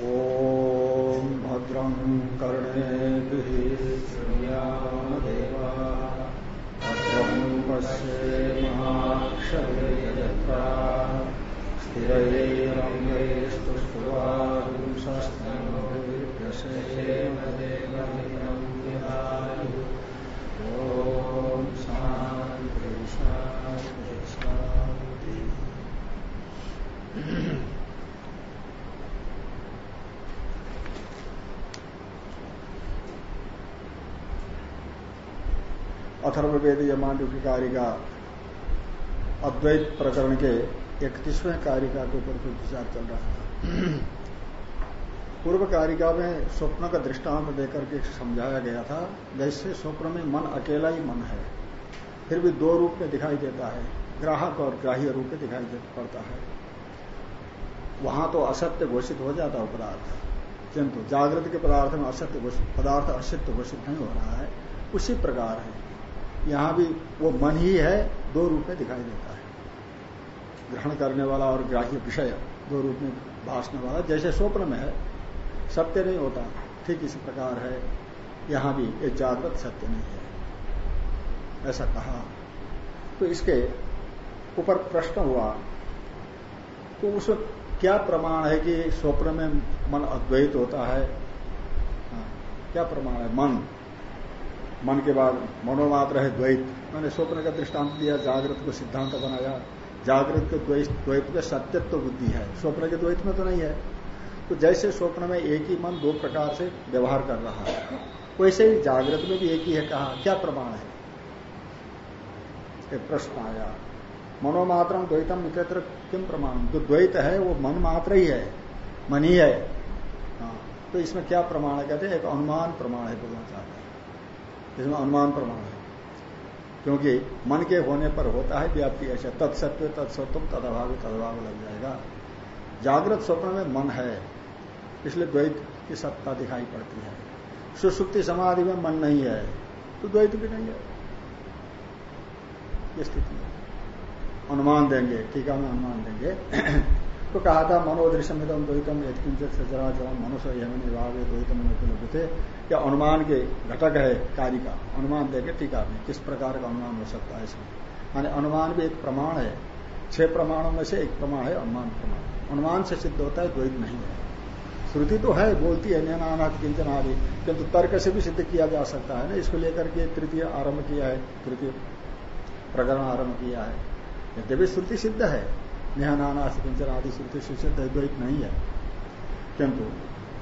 ॐ भद्रं कर्णेभिः शृणुयामदेवा भद्रं पश्येमाक्षयत्रा स्थिरैरङ्गैस्तुष्टुवारुंसस्तनोभिर्यशेमदेवमिनं ॐ शान्ति शान्ति शान्ति। अथर्ववेद यमांडु की कारिका अद्वैत प्रकरण के इकतीसवें कारिका के ऊपर कोई विचार चल रहा था। पूर्व कारिका में स्वप्न का दृष्टांत देकर के समझाया गया था, जैसे स्वप्न में मन अकेला ही मन है, फिर भी दो रूप में दिखाई देता है, ग्राहक और ग्राह्य रूप में दिखाई पड़ता है। वहाँ तो असत्य घोषित हो जाता है पदार्थ। किंतु जागृत के पदार्थ में असत्य घोषित पदार्थ असत्य घोषित नहीं हो रहा है, उसी प्रकार है। यहाँ भी वो मन ही है दो रूप में दिखाई देता है। ग्रहण करने वाला और ग्राह्य विषय दो रूप में भाषने वाला जैसे स्वप्न में है सत्य नहीं होता ठीक इसी प्रकार है। यहाँ भी ये जागृत सत्य नहीं है। ऐसा कहा। तो इसके ऊपर प्रश्न हुआ तो उस क्या प्रमाण है कि स्वप्न में मन अद्वैत होता है? हाँ, क्या प्रमाण है? मन। मन के बाद मनोमात्र है द्वैत। मैंने स्वप्न का दृष्टांत दिया जागृत को सिद्धांत बनाया। जागृत के द्वैत द्वैत में सत्यत्व बुद्धि है। स्वप्न के द्वैत में तो नहीं है। तो जैसे स्वप्न में एक ही मन दो प्रकार से व्यवहार कर रहा है वैसे ही जागृत में भी एक ही है कहा। क्या प्रमाण है? एक प्रश्न आया। मनोमात्रम द्वैतम इकत्र किम प्रमाण? जो द्वैत है वो मन मात्र ही है। मन ही है। हाँ, तो इसमें क्या प्रमाण कहते हैं एक अनुमान प्रमाण है बोलना चाहते हैं। इसमें अनुमान प्रमाण है। क्योंकि मन के होने पर होता है व्याप्ति ऐसा तत्सत्व तत्सत्व, तदभाव तदभाव लग जाएगा। जागृत स्वप्न में मन है, इसलिए द्वैत की सत्ता दिखाई पड़ती है। सुसुप्ति समाधि में मन नहीं है तो द्वैत भी नहीं है। स्थिति अनुमान देंगे, टीका में अनुमान देंगे। तो कहा था मनोदृश्यम द्वैतम यथकिंचित सचराचरम मनुष्य यम निभाव द्वैतम थे या अनुमान के घटक है कार्य का अनुमान देंगे टीका में किस प्रकार का अनुमान हो सकता है इसमें। माने अनुमान भी एक प्रमाण है, छह प्रमाणों में से एक प्रमाण है अनुमान प्रमाण। अनुमान से सिद्ध होता है द्वैत नहीं है। श्रुति तो है, बोलती है नैनानाथ किंचन आदि, किंतु तर्क से भी सिद्ध किया जा सकता है ना, इसको लेकर के तृतीय आरंभ किया है, तृतीय प्रकरण आरंभ किया है। यद्यपि श्रुति सिद्ध है नेहानानाथ किंचन आदि श्रुति से द्वैत नहीं है। किंतु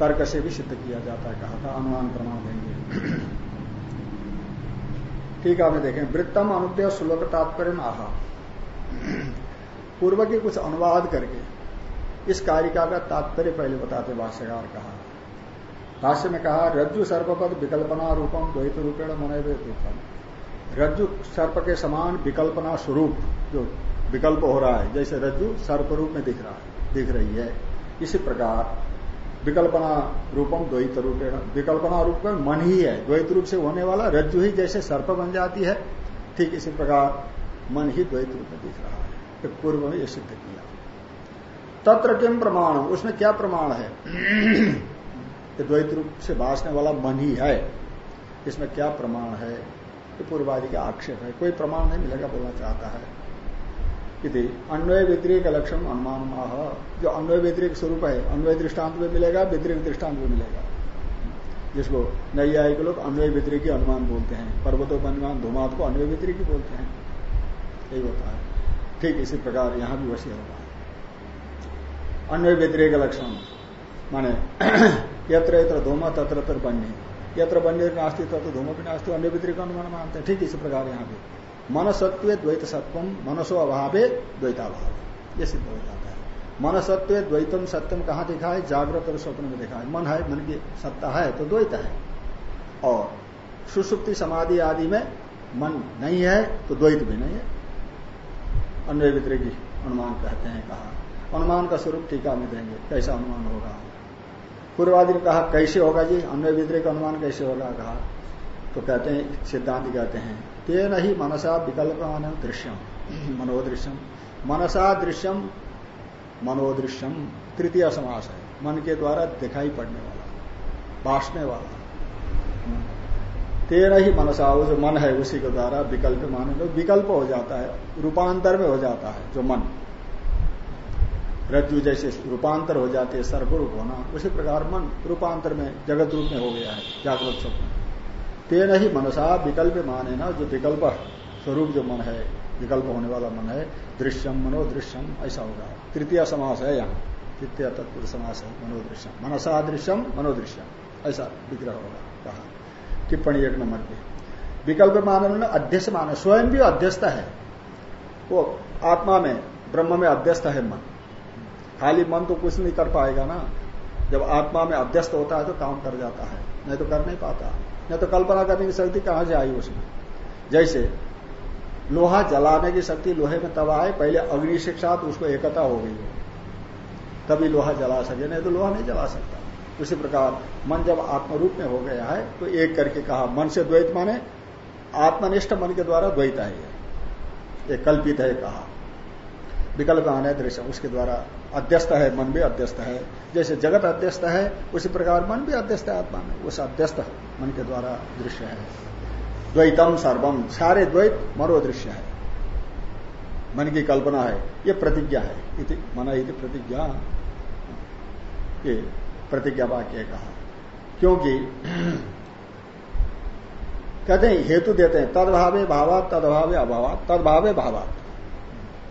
तर्क से भी सिद्ध किया जाता है, कहा था अनुमान प्रमाण देंगे। ठीक है देखें, वृत्तम अनुद्य श्लोक तात्पर्य आहा। पूर्व के कुछ अनुवाद करके इस कारिका का तात्पर्य पहले बताते भाष्यकार कहा। भाष्य में कहा, रज्जु सर्पपद विकल्पना रूपम द्वैत रूपेण मनवे रूपम रज्जु सर्प के समान विकल्पना स्वरूप, जो विकल्प हो रहा है। जैसे रज्जु सर्प रूप में दिख रहा है, दिख रही है। इसी प्रकार विकल्पना रूपम द्वैत रूपेण। विकल्पना रूप में मन ही है, द्वैत रूप से होने वाला रज्जु ही जैसे सर्प बन जाती है, ठीक इसी प्रकार मन ही द्वैत रूप में दिख रहा है। तो पूर्व में यह सिद्ध किया। तत्र किम प्रमाण उसमें क्या प्रमाण है? द्वैत रूप से भाषने वाला मन ही है। इसमें क्या प्रमाण है? ये पूर्वादि का आक्षेप है। कोई प्रमाण नहीं मिलेगा, बोलना चाहता है। यदि अन्वय व्यतिरिक लक्षण अनुमान। माह जो अन्वय व्यतिरिक स्वरूप है, अन्वय दृष्टांत में मिलेगा, व्यतिरिक दृष्टांत में मिलेगा। जिसको नई आय के लोग अन्वय व्यतिरिक अनुमान बोलते हैं पर्वतों का अनुमान धुमात को अन्वय व्यतिरिक बोलते हैं। यही होता है। ठीक इसी प्रकार यहाँ भी वैसे होगा अन्वय व्यतिरेक लक्षण, माने यत्र यत्र धूम तत्र तत्र बन्य यत्र बन्य नास्ती तत्र धूम भी नास्ती अन्य व्यतिरिक अनुमान मानते हैं। ठीक इसी प्रकार यहाँ भी। मनसत्व द्वैत सत्वम मनसो अभावे द्वैताभाव। ये सिद्ध हो जाता है। मनसत्व द्वैतम सत्यम कहाँ दिखा है? जागृत और स्वप्न में देखा है। मन है, मन की सत्ता है तो द्वैत है। और सुसुप्ति, समाधि आदि में मन नहीं है तो द्वैत भी नहीं है। अन्य व्यतिरिक अनुमान कहते हैं, कहा अनुमान का स्वरूप टीका में देंगे, कैसा अनुमान होगा? पूर्वादि ने कहा, कैसे होगा जी? अन्य व्यतिरिक अनुमान कैसे होगा? कहा तो कहते हैं, सिद्धांत कहते हैं तेन ही मनसा विकल्प दृश्यम। मनोदृश्यम। मनसा दृश्यम, मनोदृश्यम तृतीय समास है मन के द्वारा दिखाई पड़ने वाला बासने वाला। तेरा ही मनसा, वो जो मन है, उसी के द्वारा विकल्प माने लो विकल्प हो जाता है, रूपांतर में हो जाता है, जो मन। रज्जु जैसे रूपांतर हो जाते हैं, सर्वरूप होना, उसी प्रकार मन रूपांतर में, जगत रूप में हो गया है, जागृत स्वप्न। तेन ही मनसा विकल्प माने ना जो विकल्प स्वरूप जो मन है, विकल्प होने वाला मन है, दृश्यम मनोदृश्यम, ऐसा होगा। तृतीय समास है यहाँ। तृतीय तत्पुर समास है, मनोदृश्यम। मनसा दृश्यम, मनोदृश्यम, ऐसा विग्रह होगा, कहा। टिप्पणी एक नंबर की विकल्प मानव में अध्यक्ष माने स्वयं भी अध्यस्त है। वो आत्मा में, ब्रह्म में अध्यस्त है मन। खाली मन तो कुछ नहीं कर पाएगा ना। जब आत्मा में अध्यस्त होता है तो काम कर जाता है, नहीं तो कर नहीं पाता। नहीं तो कल्पना करने की शक्ति कहाँ से आई उसमें? जैसे लोहा जलाने की शक्ति लोहे में तब आए, पहले अग्नि के साथ उसको एकता हो गई। तभी लोहा जला सके, नहीं तो लोहा नहीं जला सकता। उसी प्रकार मन जब आत्मरूप में हो गया है तो एक करके कहा, मन से द्वैत माने, आत्मनिष्ठ मन के द्वारा द्वैत आई है ये कल्पित है कहा। विकल्प आने दृश्य, उसके द्वारा अध्यस्त है, मन भी अध्यस्त है। जैसे जगत अध्यस्त है, उसी प्रकार मन भी अध्यस्त है आत्मा में। उस अध्यस्त मन के द्वारा दृश्य है। द्वैतम सर्वम, सारे द्वैत मनोदृश्य है। मन की कल्पना है, ये प्रतिज्ञा है। इति मना इति प्रतिज्ञा। ये प्रतिज्ञा वाक्य कहा। क्योंकि कहते हैं, हेतु देते हैं, तदभावे भावा तदभावे अभावा तदभावे भावा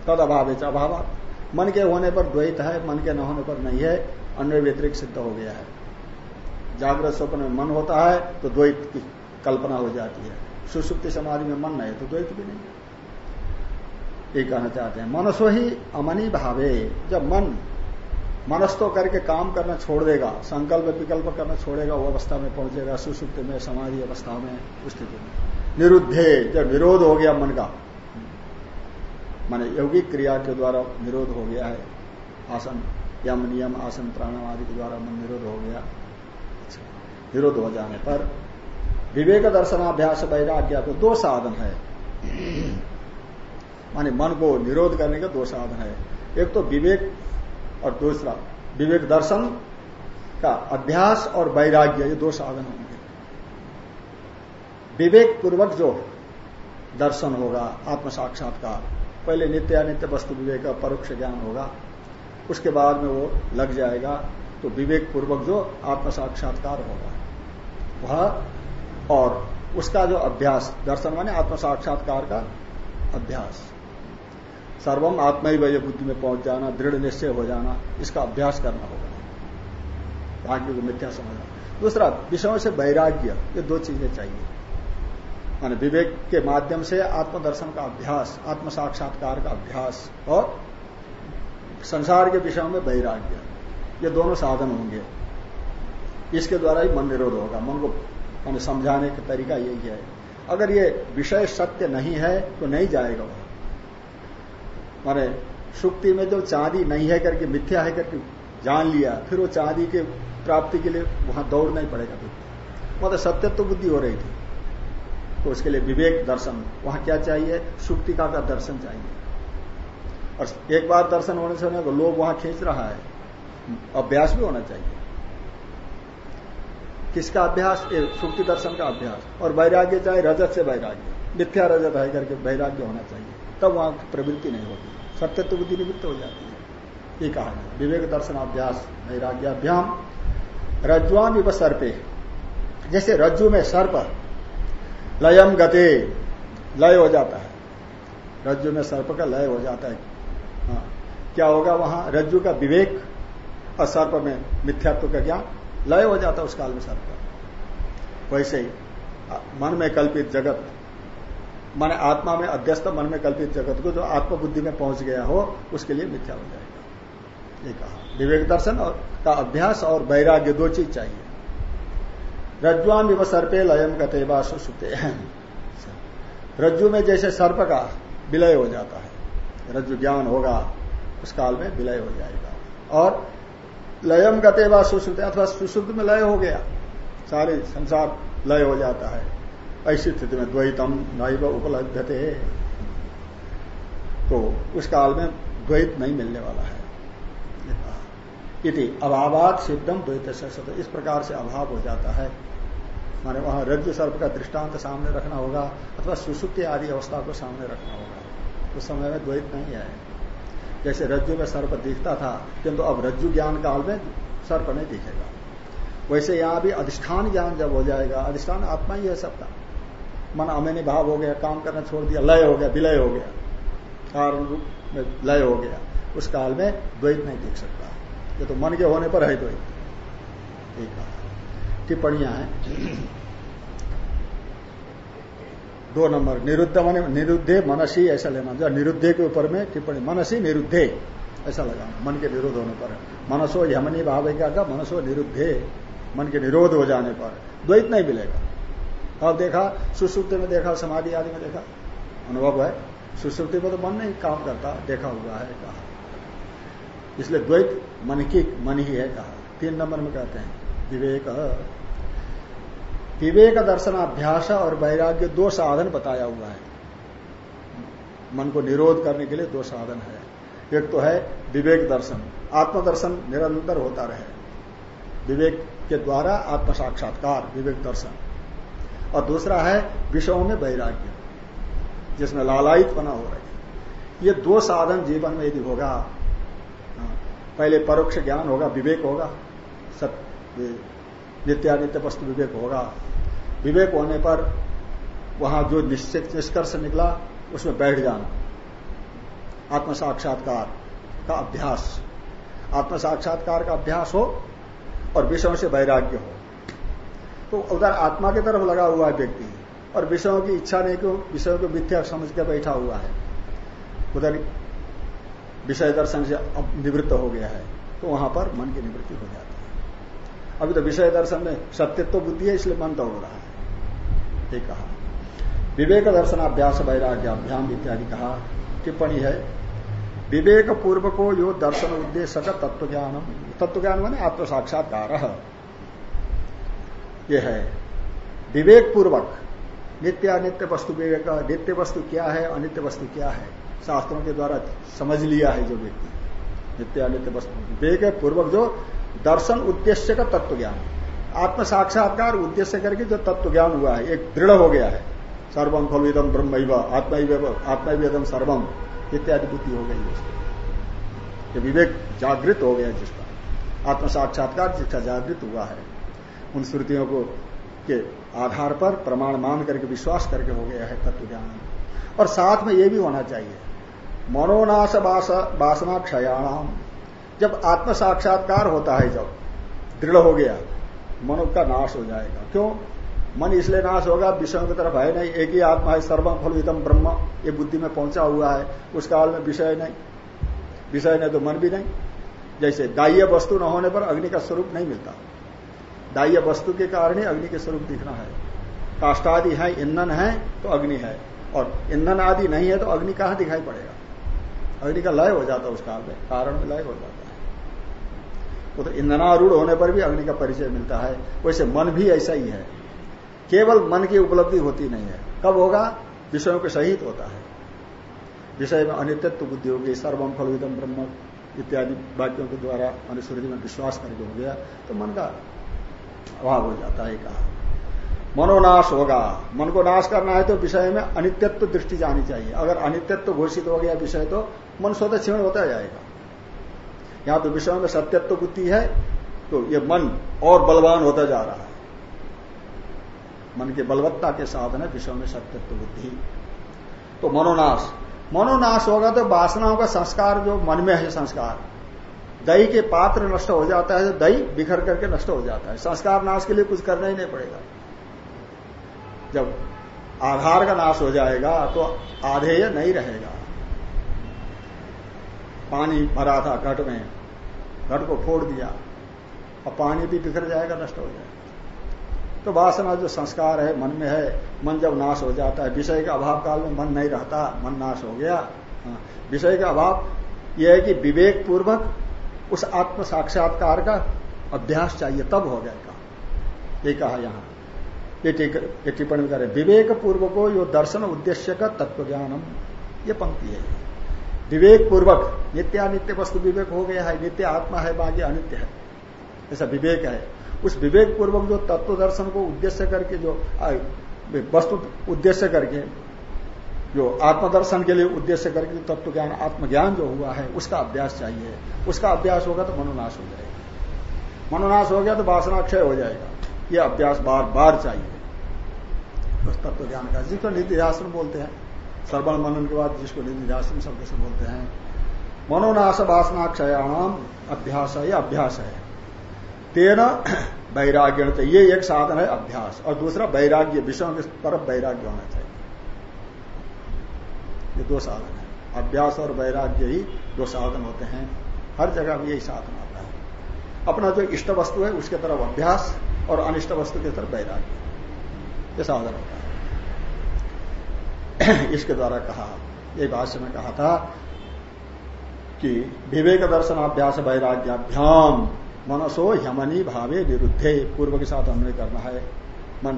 तद अभावे अभाव मन के होने पर द्वैत है, मन के न होने पर नहीं है, अन्य व्यतिरिक सिद्ध हो गया है। जागृत स्वप्न में मन होता है तो द्वैत की कल्पना हो जाती है। सुसुप्ति समाधि में मन नहीं तो द्वैत भी नहीं ये कहना चाहते हैं, मनसो ही अमनी भावे। जब मन मनस्तो करके काम करना छोड़ देगा, संकल्प विकल्प करना छोड़ेगा, वो अवस्था में पहुंचेगा, सुसुप्त में, समाधि अवस्था में स्थिति में। निरुद्धे, जब विरोध हो गया मन का माने यौगिक क्रिया के द्वारा निरोध हो गया है, आसन, यम नियम, आसन प्राणाम आदि के द्वारा मन निरोध हो गया। निरोध हो जाने पर विवेक दर्शनाभ्यास वैराग्य को दो साधन है। माने मन को निरोध करने का दो साधन है। एक तो विवेक और दूसरा विवेक दर्शन का अभ्यास और वैराग्य, ये दो साधन होंगे। विवेक पूर्वक जो दर्शन होगा आत्म साक्षात्कार पहले नित्य अनित्य वस्तु विवेक का परोक्ष ज्ञान होगा, उसके बाद में वो लग जाएगा तो विवेक पूर्वक जो आत्म साक्षात्कार होगा। वह और उसका जो अभ्यास, दर्शन माने आत्म साक्षात्कार का अभ्यास। सर्वम आत्मा ही बुद्धि में पहुँच जाना, दृढ़ निश्चय हो जाना, इसका अभ्यास करना होगा। भाग्य को मिथ्या समझना। दूसरा, विषयों से वैराग्य, ये दो चीज़ें चाहिए। मान विवेक के माध्यम से आत्मदर्शन का अभ्यास आत्म साक्षात्कार का अभ्यास और संसार के विषयों में वैराग्य। ये दोनों साधन होंगे। इसके द्वारा ही मन निरोध होगा। मन को मैंने समझाने का तरीका यही है। अगर ये विषय सत्य नहीं है तो नहीं जाएगा वह। माने सुक्ति में जो चांदी नहीं है करके, मिथ्या है करके जान लिया, फिर वो चांदी के प्राप्ति के लिए वहाँ दौड़ना ही पड़ेगा। फिर मतलब सत्य तो बुद्धि हो रही थी। तो उसके लिए विवेक दर्शन, वहाँ क्या चाहिए? सुक्तिका का दर्शन चाहिए। और एक बार दर्शन होने से तो लोग वहाँ खींच रहा है। अभ्यास भी होना चाहिए। किसका अभ्यास? सुक्ति दर्शन का अभ्यास। और वैराग्य चाहे रजत से वैराग्य। मिथ्या रजत है करके वैराग्य होना चाहिए। तब वहाँ प्रवृत्ति नहीं होती। सत्य तो बुद्धि निवृत्त हो जाती है। ये कहा विवेक दर्शन अभ्यास, वैराग्याभ्याम। रज्जुआन विव सर्पे जैसे रज्जु में सर्प लयम गते। लय हो जाता है। रज्जु में सर्प का लय हो जाता है। हाँ। क्या होगा वहाँ? रज्जु का विवेक और सर्प में मिथ्यात्व का ज्ञान लय हो जाता है उस काल में सर्प का। वैसे ही, मन में कल्पित जगत, मन आत्मा में अध्यस्त मन में कल्पित जगत को जो आत्मबुद्धि में पहुँच गया हो, उसके लिए मिथ्या हो जाएगा। ये कहा। विवेक दर्शन का अभ्यास और वैराग्य दो चीज़ चाहिए। रज्जुआम विव सर्पे लयम गते सुते रज्जु में जैसे सर्प का विलय हो जाता है, रज्जु ज्ञान होगा, उस काल में विलय हो जाएगा। और लयम गते सुश्रुते अथवा सुश्रुत में लय हो गया, सारे संसार लय हो जाता है। ऐसी स्थिति में द्वैतम नैव उपलब्ध थे तो उस काल में द्वैत नहीं मिलने वाला है। इति अभावात सिद्धम द्वैत से इस प्रकार से अभाव हो जाता है। माने वहाँ रज्जु सर्प का दृष्टांत सामने रखना होगा, अथवा सुसुप्ति आदि अवस्था को सामने रखना होगा। उस समय में द्वैत नहीं है। जैसे रज्जु में सर्प दिखता था, किंतु अब रज्जु ज्ञान काल में सर्प नहीं दिखेगा। वैसे यहाँ भी अधिष्ठान ज्ञान जब हो जाएगा, अधिष्ठान आत्मा ही है सबका। मन अमेनी भाव हो गया, काम करना छोड़ दिया, लय हो गया, विलय हो गया। कारण रूप में लय हो गया। उस काल में द्वैत नहीं दिख सकता। ये तो मन के होने पर है द्वैत एक टिप्पणियाँ हैं। दो नंबर। निरुद्ध मन, निरुद्धे मनसी ऐसा लेना जो निरुद्धे के ऊपर में टिप्पणी। मनसी निरुद्धे ऐसा लगाना। मन के निरोध होने पर मनसो यमनी भाव का मनसो निरुद्धे। मन के निरोध हो जाने पर। द्वैत नहीं मिलेगा। अब देखा, सुश्रुति में देखा, समाधि आदि में देखा। अनुभव है। सुश्रुति में तो मन नहीं काम करता। देखा हुआ है, कहा। इसलिए द्वैत मन की मन ही है कहा। तीन नंबर में कहते हैं, विवेक। विवेक दर्शन अभ्यास और वैराग्य दो साधन बताया हुआ है। मन को निरोध करने के लिए दो साधन है। एक तो है विवेक दर्शन। आत्मदर्शन निरंतर होता रहे। विवेक के द्वारा आत्म साक्षात्कार, विवेक दर्शन। और दूसरा है विषयों में वैराग्य, जिसमें लालायित बना हो रही। ये दो साधन जीवन में यदि होगा पहले परोक्ष ज्ञान होगा, विवेक होगा, सब नित्यानित्य वस्तु विवेक होगा। विवेक होने पर वहाँ जो निश्चित निष्कर्ष निकला, उसमें बैठ जाना। आत्म साक्षात्कार का अभ्यास। आत्म साक्षात्कार का अभ्यास हो और विषयों से वैराग्य हो। तो उधर आत्मा की तरफ़ लगा हुआ है व्यक्ति और विषयों की इच्छा नहीं क्यों विषयों को मिथ्या समझ के बैठा हुआ है। उधर विषय दर्शन से निवृत्त हो गया है तो वहाँ पर मन की निवृत्ति हो जाती है। अभी तो विषय दर्शन में सत्यत्व बुद्धि है, इसलिए मन तो हो रहा है। ये कहा। विवेक दर्शन दर्शनाभ्यास वैराग्याभ्याम इत्यादि कहा। टिप्पणी है विवेक पूर्व को यो दर्शन उद्देश्य का तत्व ज्ञान तत्व ज्ञान माने आत्म साक्षात्कार। यह है विवेक पूर्वक नित्य अनित्य वस्तु विवेक, नित्य वस्तु क्या है, अनित्य वस्तु क्या है? शास्त्रों के द्वारा समझ लिया है जो व्यक्ति। नित्य अनित्य वस्तु। विवेक पूर्वक जो दर्शन उद्देश्य का तत्व ज्ञान आत्म साक्षात्कार उद्देश्य करके जो तत्व ज्ञान हुआ है, एक दृढ़ हो गया है। सर्वम फलविदम ब्रह्म आत्मा सर्वम इत्यादि बुद्धि हो गई उसकी। विवेक जागृत हो गया जिसका। आत्म साक्षात्कार जिसका जागृत हुआ है, उन श्रुतियों को के आधार पर प्रमाण मान करके, विश्वास करके हो गया है तत्व ज्ञान और साथ में यह भी होना चाहिए मनोनाश वासना क्षयाणाम जब आत्म साक्षात्कार होता है जब, दृढ़ हो गया, मनो का नाश हो जाएगा। क्यों? मन इसलिए नाश होगा, विषयों की तरफ़ है नहीं, एक ही आत्मा है सर्वम फलवितम ब्रह्म, ये बुद्धि में पहुँचा हुआ है, उस काल में विषय नहीं। विषय नहीं तो मन भी नहीं। जैसे दाह्य वस्तु न होने पर अग्नि का स्वरूप नहीं मिलता। दाह्य वस्तु के कारण ही अग्नि के स्वरूप दिखना है। काष्ठादि है, ईंधन है तो अग्नि है। और ईंधन आदि नहीं है तो अग्नि कहाँ दिखाई पड़ेगा? अग्नि का लय हो जाता है उस काल में, कारण में लय हो जाता है। वो तो ईंधनारूढ़ होने पर भी अग्नि का परिचय मिलता है। वैसे मन भी ऐसा ही है। केवल मन की उपलब्धि होती नहीं है। कब होगा? विषयों के सहित होता है। विषय में अनित्व बुद्धि होगी सर्वम फलविदम ब्रह्म इत्यादि वाक्यों के द्वारा अनुश्रुति में विश्वास करके हो गया तो मन का अभाव हो जाता है कहा मनोनाश होगा। मन को नाश करना है तो विषय में अनित्यत्व दृष्टि जानी चाहिए। अगर अनित्यत्व घोषित हो गया विषय तो मन स्वतः क्षीण होता जाएगा। यहाँ तो विषय में सत्यत्व बुद्धि है तो ये मन और बलवान होता जा रहा है। मन की बलवत्ता के साधन है विषय में सत्यत्व बुद्धि। तो मनोनाश। मनोनाश होगा तो वासनाओं का संस्कार जो मन में है संस्कार। दही के पात्र नष्ट हो जाता है तो दही बिखर करके नष्ट हो जाता है। संस्कार नाश के लिए कुछ करना ही नहीं पड़ेगा। जब आधार का नाश हो जाएगा तो आधेय नहीं रहेगा। पानी भरा था घट में घट को फोड़ दिया और पानी भी बिखर जाएगा नष्ट हो जाएगा। तो वासना जो संस्कार है मन में है मन जब नाश हो जाता है विषय के अभाव काल में मन नहीं रहता मन नाश हो गया। हाँ, विषय का अभाव यह है कि विवेक पूर्वक उस आत्म साक्षात्कार का अभ्यास चाहिए तब हो गया ये कहा यहाँ। ये टिप्पणी करें विवेक पूर्व को यो दर्शन उद्देश्य का तत्व ज्ञानम ये पंक्ति है। विवेक पूर्वक नित्यानित्य वस्तु विवेक हो गया है, नित्य आत्मा है बाकी अनित्य है। ऐसा विवेक है। उस विवेक पूर्वक जो तत्व दर्शन को उद्देश्य करके जो वस्तु उद्देश्य करके, जो आत्मदर्शन के लिए उद्देश्य करके तत्व ज्ञान आत्मज्ञान जो हुआ है, उसका अभ्यास चाहिए। उसका अभ्यास होगा तो मनोनाश हो जाएगा। मनोनाश हो गया तो वासनाक्षय हो जाएगा। यह अभ्यास बार बार चाहिए। उस तत्व ज्ञान का। जिसको निधिध्यासन बोलते हैं श्रवण मनन के बाद जिसको निधिध्यासन शब्द से बोलते हैं मनोनाश वासनाक्षयाणाम अभ्यास है अभ्यास है तेना वैराग्य ये एक साधन है अभ्यास। और दूसरा वैराग्य, विषयों के तरफ़ वैराग्य होना चाहिए। ये दो साधन है। अभ्यास और वैराग्य ही दो साधन होते हैं। हर जगह में यही साधन आता है। अपना जो इष्ट वस्तु है, उसके तरफ़ अभ्यास और अनिष्ट वस्तु के तरफ़ वैराग्य। ये साधन होता है। इसके द्वारा कहा, ये भाष्य में कहा था कि विवेक दर्शन अभ्यास वैराग्याभ्याम मनसो यमनी भावे निरुद्धे। पूर्व के साथ अन्वय करना है। मन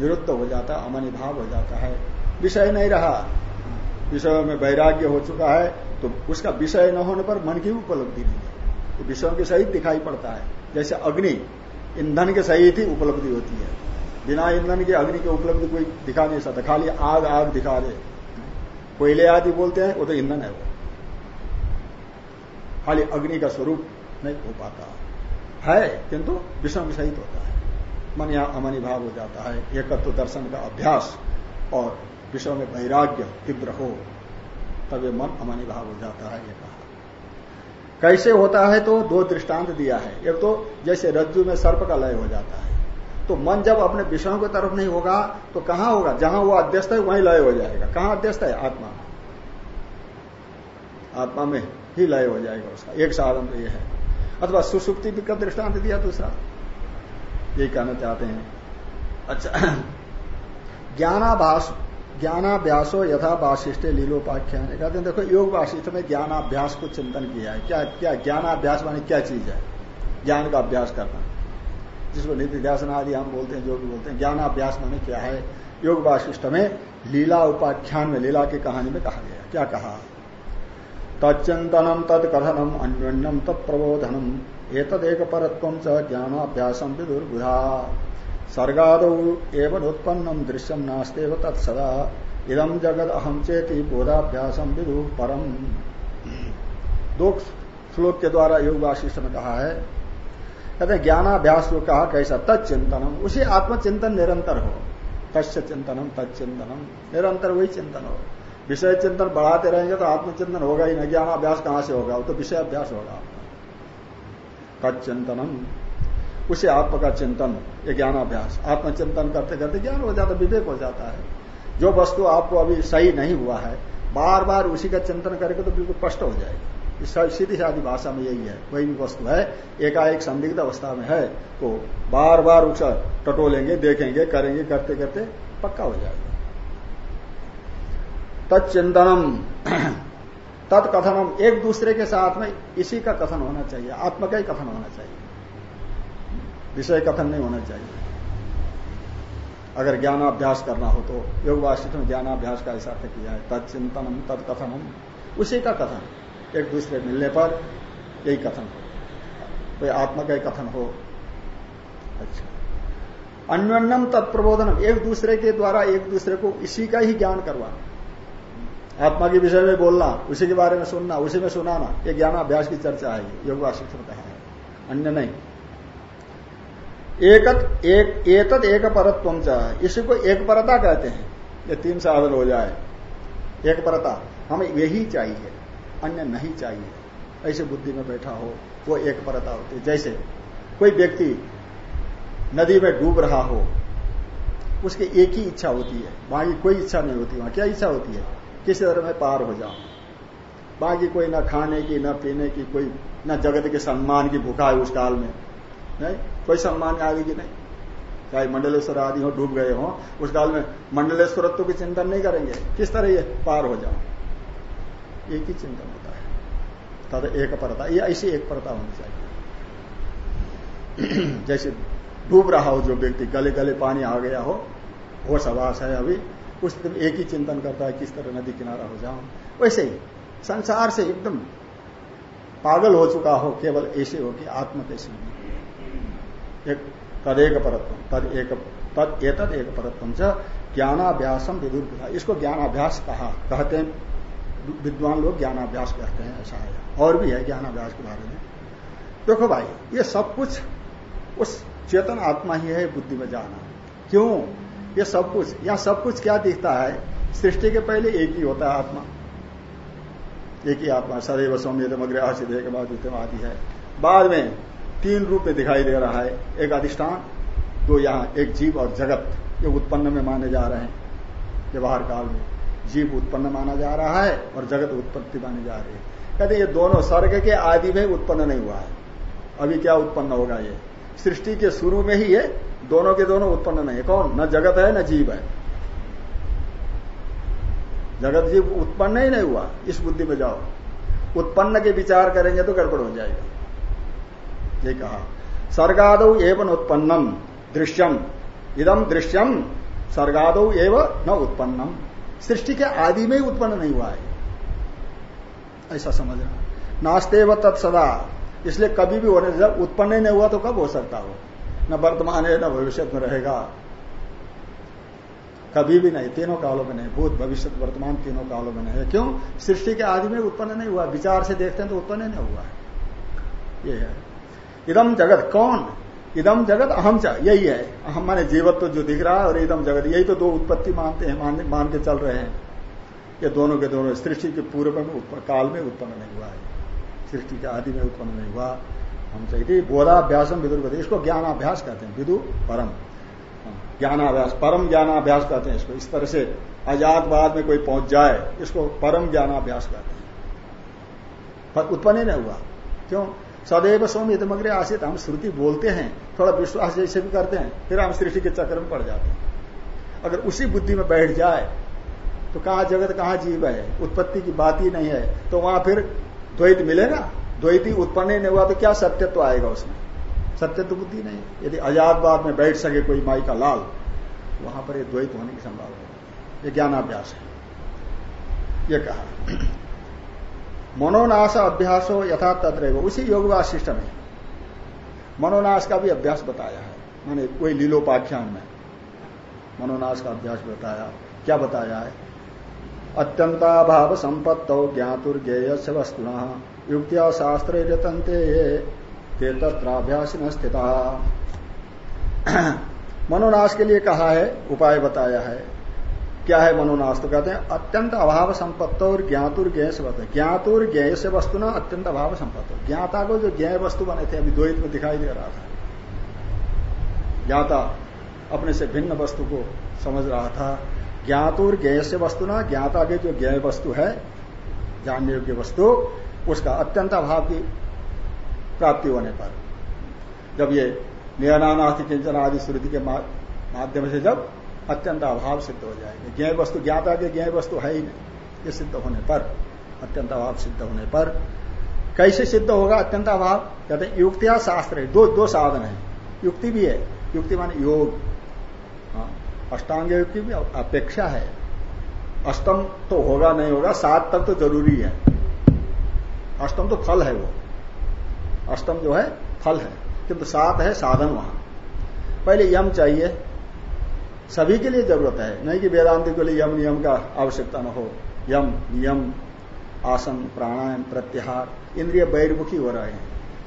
निरुद्ध हो जाता है अमनी भाव हो जाता है। विषय नहीं रहा। विषय में वैराग्य हो चुका है तो उसका विषय न होने पर मन की उपलब्धि नहीं है। तो विषयों के सहित दिखाई पड़ता है। जैसे अग्नि, ईंधन के सहित ही उपलब्धि होती है। बिना ईंधन के अग्नि की उपलब्धि कोई दिखा नहीं सकता। खाली आग आग दिखा दे। कोयले आदि बोलते हैं, वो तो ईंधन है वो। खाली अग्नि का स्वरूप नहीं हो पाता। है, किंतु विषम सहित होता है। मन यहाँ अमनी भाव हो जाता है। एकत्व दर्शन का अभ्यास और विषय में वैराग्य तीव्र हो, तब ये मन अमानी भाव हो जाता है, ये कहा। कैसे होता है तो दो दृष्टांत दिया है। एक तो जैसे रज्जु में सर्प का लय हो जाता है। तो मन जब अपने विषयों की तरफ़ नहीं होगा तो कहाँ होगा? जहाँ वो अध्यस्त है, वहीं लय हो जाएगा। कहाँ अध्यस्त है? आत्मा आत्मा में ही लय हो जाएगा उसका। एक साधन तो है। अथवा सुसुप्ति का दृष्टांत दिया दूसरा। यही कहना चाहते हैं। अच्छा। ज्ञानाभास, ज्ञानाभ्यासो यथा वाशिष्ठ लीलोपाख्यान। कहते हैं, देखो, योग वाशिष्ठ में ज्ञानाभ्यास को चिंतन किया है। क्या क्या ज्ञानाभ्यास माने क्या चीज़ है? ज्ञान का अभ्यास करना। जिसको नित्य ध्यान आदि हम बोलते हैं, जो भी बोलते हैं, ज्ञानाभ्यास माने क्या है? योग वाशिष्ठ में लीला उपाख्यान में, लीला की कहानी में कहा गया क्या कहा? तच्चिंतनम तत्कथनम अन्योन्यम तत्प्रबोधनम एक परत्व ज्ञानाभ्यासम विदुर्बुधा। सर्गाद एवं उत्पन्नम दृश्यम नास्ते तत्सदा। इदम जगत अहम चेती बोधाभ्यासम विदु परम। दो श्लोक के द्वारा योग वाशिष्ठ में कहा है कहते ज्ञानाभ्यास जो कहा कैसा? तत्चिंतनम उसी आत्मचिंतन निरंतर हो। तस्य चिंतनम तत्चिंतनम निरंतर वही चिंतन हो। विषय चिंतन बढ़ाते रहेंगे तो आत्मचिंतन होगा ही नहीं ज्ञानाभ्यास कहाँ से होगा? वो तो विषय अभ्यास होगा। तत्चिंतनम उसे आत्म का चिंतन, ये ज्ञानाभ्यास। आत्मचिंतन करते करते ज्ञान हो जाता, विवेक हो जाता है। जो वस्तु आपको अभी सही नहीं हुआ है बार बार उसी का चिंतन करेंगे तो बिल्कुल स्पष्ट हो जाएगा। सीधी साधी भाषा में यही है कोई भी वस्तु है। एकाएक संदिग्ध अवस्था में है तो बार बार उसे टटोलेंगे, देखेंगे, करेंगे, करते करते पक्का हो जाएगा। तत्चिंतनम तत्कथनम, एक दूसरे के साथ में इसी का कथन होना चाहिए, आत्मा का ही कथन होना चाहिए। विषय कथन नहीं होना चाहिए। अगर ज्ञानाभ्यास करना हो तो योग वास्तव में ज्ञानाभ्यास का ऐसा किया है तत्चिंतनम तत्कथनम, उसी का कथन। एक दूसरे मिलने पर यही कथन हो। कोई आत्मा का कथन हो। अच्छा। अन्योन्यम तत्प्रबोधनम, एक दूसरे के द्वारा एक दूसरे को इसी का ही ज्ञान करवाना। आत्मा के विषय में बोलना, उसी के बारे में सुनना, उसी में सुनाना, ये ज्ञानाभ्यास की चर्चा है योग में कहा है। अन्य नहीं। एकत, एक एतद एक परत्व इसी को एक परता कहते हैं। ये तीन साधन हो जाए। एक परता हमें यही चाहिए। अन्य नहीं चाहिए। ऐसे बुद्धि में बैठा हो, वो एक परता होती है। जैसे कोई व्यक्ति नदी में डूब रहा हो, उसकी एक ही इच्छा होती है। बाकी कोई इच्छा नहीं होती, वहाँ क्या इच्छा होती है? किसी तरह में पार हो जाऊँ। बाकी कोई ना खाने की, न पीने की, कोई न जगत के सम्मान की भूखा है उस काल में। नहीं, कोई सम्मान आदि की नहीं? चाहे मंडलेश्वर आदि हो, डूब गए हो, उस काल में मंडलेश्वरत्व की चिंतन नहीं करेंगे। किस तरह ये पार हो जाओ एक ही चिंतन होता है। तद एक परता, ये ऐसी एक परता होनी चाहिए। जैसे डूब रहा हो जो व्यक्ति गले गले पानी आ गया हो वो सवास है अभी, उस दिन एक ही चिंतन करता है, किस तरह नदी किनारा हो जाऊँ। वैसे ही, संसार से एकदम पागल हो चुका हो, केवल ऐसे हो कि आत्म कैसे एक तदेक परत्व, तद एक, तद एतद एक परत्व ज्ञानाभ्यासम विदुर इसको ज्ञानाभ्यास कहा, कहते हैं। विद्वान लोग ज्ञानाभ्यास कहते हैं, ऐसा है। और भी है ज्ञानाभ्यास के बारे में। देखो भाई, ये सब कुछ, उस चेतन आत्मा ही है बुद्धि में जाना। क्यों? ये सब कुछ या सब कुछ क्या दिखता है? सृष्टि के पहले एक ही होता है आत्मा। एक ही आत्मा, सदैव सौम्य मग्र आशित के बाद आदि है। बाद में तीन रूप में दिखाई दे रहा है। एक अधिष्ठान, दो यहाँ एक जीव और जगत, ये उत्पन्न में माने जा रहे हैं व्यवहार काल में। जीव उत्पन्न माना जा रहा है और जगत उत्पत्ति मानी जा रही है। कहते ये दोनों स्वर्ग के आदि में उत्पन्न नहीं हुआ है। अभी क्या उत्पन्न होगा ये? सृष्टि के शुरू में ही ये दोनों के दोनों उत्पन्न नहीं है। कौन? न जगत है, न जीव है। जगत जीव उत्पन्न ही नहीं हुआ। इस बुद्धि में जाओ। उत्पन्न के विचार करेंगे तो गड़बड़ हो जाएगा। ये कहा, सर्गाद एवं उत्पन्नम, दृश्यम। इदम दृश्यम, सर्गाद एवं न उत्पन्नम। सृष्टि के आदि में ही उत्पन्न नहीं हुआ है। ऐसा समझना। नास्ते व तत्सदा इसलिए कभी भी होने जब उत्पन्न नहीं हुआ तो कब हो सकता हो? न वर्तमान है, न भविष्य में रहेगा। कभी भी नहीं, तीनों कालों में नहीं। भूत, भविष्य, वर्तमान तीनों कालों में नहीं है। क्यों? सृष्टि के आदि में उत्पन्न नहीं हुआ। विचार से देखते हैं तो उत्पन्न नहीं हुआ है। ये है। इदम जगत कौन? इदम जगत अहम चा यही है। अहम माने जीवत तो जो दिख रहा है और इदम जगत यही तो दो उत्पत्ति मानते हैं मान, मान के चल रहे हैं। ये दोनों के दोनों सृष्टि के पूर्व में काल में उत्पन्न नहीं हुआ है। सृष्टि के आदि में उत्पन्न नहीं हुआ। हम चाहिए बोधाभ्यासम विदुर इसको ज्ञानाभ्यास कहते हैं विदु परम। ज्ञानाभ्यास परम ज्ञानाभ्यास कहते हैं इसको। इस तरह से आजादवाद में कोई पहुँच जाए इसको परम ज्ञानाभ्यास कहते हैं। उत्पन्न ही नहीं हुआ। क्यों? सदैव सोम इतमग्रे आशित हम श्रुति बोलते हैं, थोड़ा विश्वास जैसे भी करते हैं, फिर हम सृष्टि के चक्र में पड़ जाते हैं। अगर उसी बुद्धि में बैठ जाए तो कहा जगत, कहा जीव है? उत्पत्ति की बात ही नहीं है। तो वहाँ फिर द्वैत मिलेगा द्वैती उत्पन्न ही नहीं हुआ तो क्या सत्यत्व तो आएगा उसमें? सत्य तो बुद्धि नहीं। यदि आजादवाद में बैठ सके कोई माई का लाल, वहाँ पर ये द्वैत होने की संभावना है। ये ज्ञानाभ्यास है। ये कहा। मनोनाश अभ्यास हो यथा तद्रव उसी योग वाशिष्ट में मनोनाश का भी अभ्यास बताया है। मैंने कोई लीलोपाख्यान में मनोनाश का अभ्यास बताया। क्या बताया है? अत्यंताभाव संपत्त ज्ञातुर्गेय से वस्तुना। युक्तिया शास्त्र ते तत्राभ्यास न स्थित। मनोनाश के लिए कहा है, उपाय बताया है। क्या है मनोनाश तो कहते हैं? अत्यंत अभाव संपत्त और ज्ञातुर ज्ञ वस्तु ज्ञातुर ज्ञ से वस्तु ना अत्यंत अभाव संपत्त। ज्ञाता को जो ज्ञ वस्तु बने थे अभी द्वैत में दिखाई दे रहा था। ज्ञाता अपने से भिन्न वस्तु को समझ रहा था। ज्ञातुर ज्ञ से वस्तु ना, ज्ञाता के जो ज्ञ वस्तु है, जानने योग्य वस्तु, उसका अत्यंत अभाव की प्राप्ति होने पर। जब ये नियनानाथ किंचन आदि श्रुति के माध्यम से जब अत्यंत अभाव सिद्ध हो जाएगा। ज्ञ वस्तु ज्ञाता के ज्ञ वस्तु है ही नहीं। ये सिद्ध होने पर, अत्यंत अभाव सिद्ध होने पर, कैसे सिद्ध होगा? अत्यंत अभाव, कहते हैं युक्तिया शास्त्र है। दो दो साधन है। युक्ति भी है। युक्ति माने योग। हाँ अष्टांग युक्ति भी अपेक्षा है। अष्टम तो होगा, नहीं होगा, सात तक तो ज़रूरी है। अष्टम तो फल है वो। अष्टम जो है, फल है। किंतु सात है साधन वहाँ। पहले यम चाहिए। सभी के लिए ज़रूरत है। नहीं कि वेदांति के लिए यम नियम का आवश्यकता न हो। यम नियम, आसन, प्राणायाम, प्रत्याहार, इंद्रिय बैरमुखी हो रहे हैं।